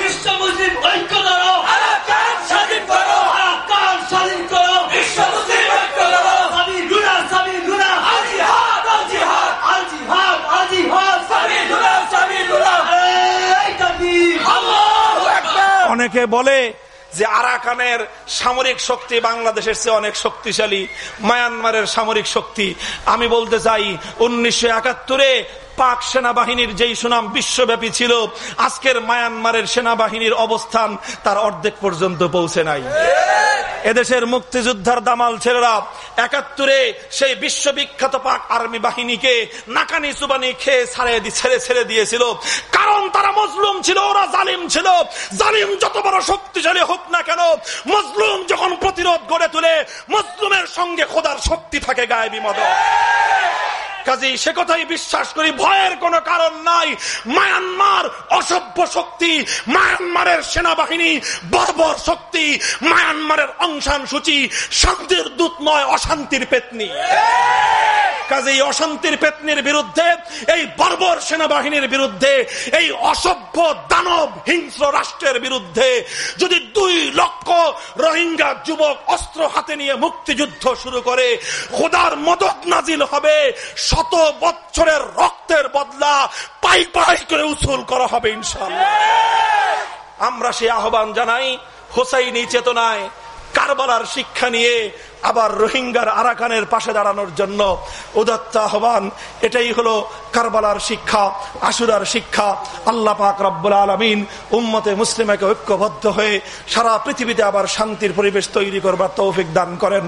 বিশ্ব মুসলিম ঐক্য ধরো। স্বাধীন করো। স্বাধীন করো। বিশ্ব মুসলিম ঐক্য ধরো। সাবি লুনা সাবি লুনা সাবি সাবি অনেকে বলে যে আরাকানের সামরিক শক্তি বাংলাদেশের চেয়ে অনেক শক্তিশালী মায়ানমারের সামরিক শক্তি। আমি বলতে চাই উনিশশো একাত্তরে পাক সেনাবাহিনীর যেই সুনাম বিশ্বব্যাপী ছিল, আজকের মায়ানমারের সেনাবাহিনীর অবস্থান তার অর্ধেক পর্যন্ত পৌঁছে নাই। এদেশের মুক্তিযোদ্ধার দামাল ছেলেরা একাত্তরে সেই বিশ্ববিখ্যাত পাক আর্মি বাহিনীকে নাকানি চুবানি খেয়ে ছাড়ে ছেড়ে ছেড়ে দিয়েছিল। কারণ তারা মজলুম ছিল, ওরা জালিম ছিল। জালিম যত বড় শক্তিশালী হোক না কেন, মজলুম যখন প্রতিরোধ গড়ে তুলে, মজলুমের সঙ্গে খোদার শক্তি থাকে গায়ে বিমদ কাজী, সে কথাই বিশ্বাস করি, ভয়ের কোনো কারণ নাই। মায়ানমার অসভ্য শক্তি, মায়ানমারের সেনাবাহিনী, বর্বর শক্তি, মায়ানমারের অংশান সূচি, শান্তির দূত নয়, অশান্তির পেতনি। কাজে এই অশান্তির পেতনির বিরুদ্ধে, এই বর্বর সেনাবাহিনীর বিরুদ্ধে, এই অসভ্য দানব হিংস্র রাষ্ট্রের বিরুদ্ধে, যদি দুই লক্ষ রোহিঙ্গা যুবক অস্ত্র হাতে নিয়ে মুক্তিযুদ্ধ শুরু করে, খোদার মদত নাজিল হবে শত বছরের রক্তের বদলা পাই পাই করে উসুল করা হবে ইনশাল্লাহ আমরা সে আহ্বান জানাই, হোসাইনি চেতনায় কারবালার শিক্ষা নিয়ে আবার রোহিঙ্গার আরাকানের পাশে দাঁড়ানোর জন্য উদত্ত আহ্বান। এটাই হলো কারবালার শিক্ষা, আশুরার শিক্ষা। আল্লাহ পাক রব্বুল আলমিন উম্মতে মুসলিমাকে ঐক্যবদ্ধ হয়ে সারা পৃথিবীতে আবার শান্তির পরিবেশ তৈরি করবার তৌফিক দান করেন।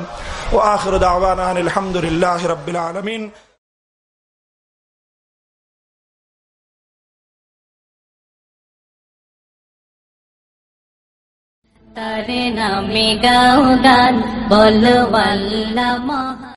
ও আখর দাওয়ান আলহামদুলিল্লাহ রবিল আলমিন। তারে নামে গাও গান বল আল্লাহ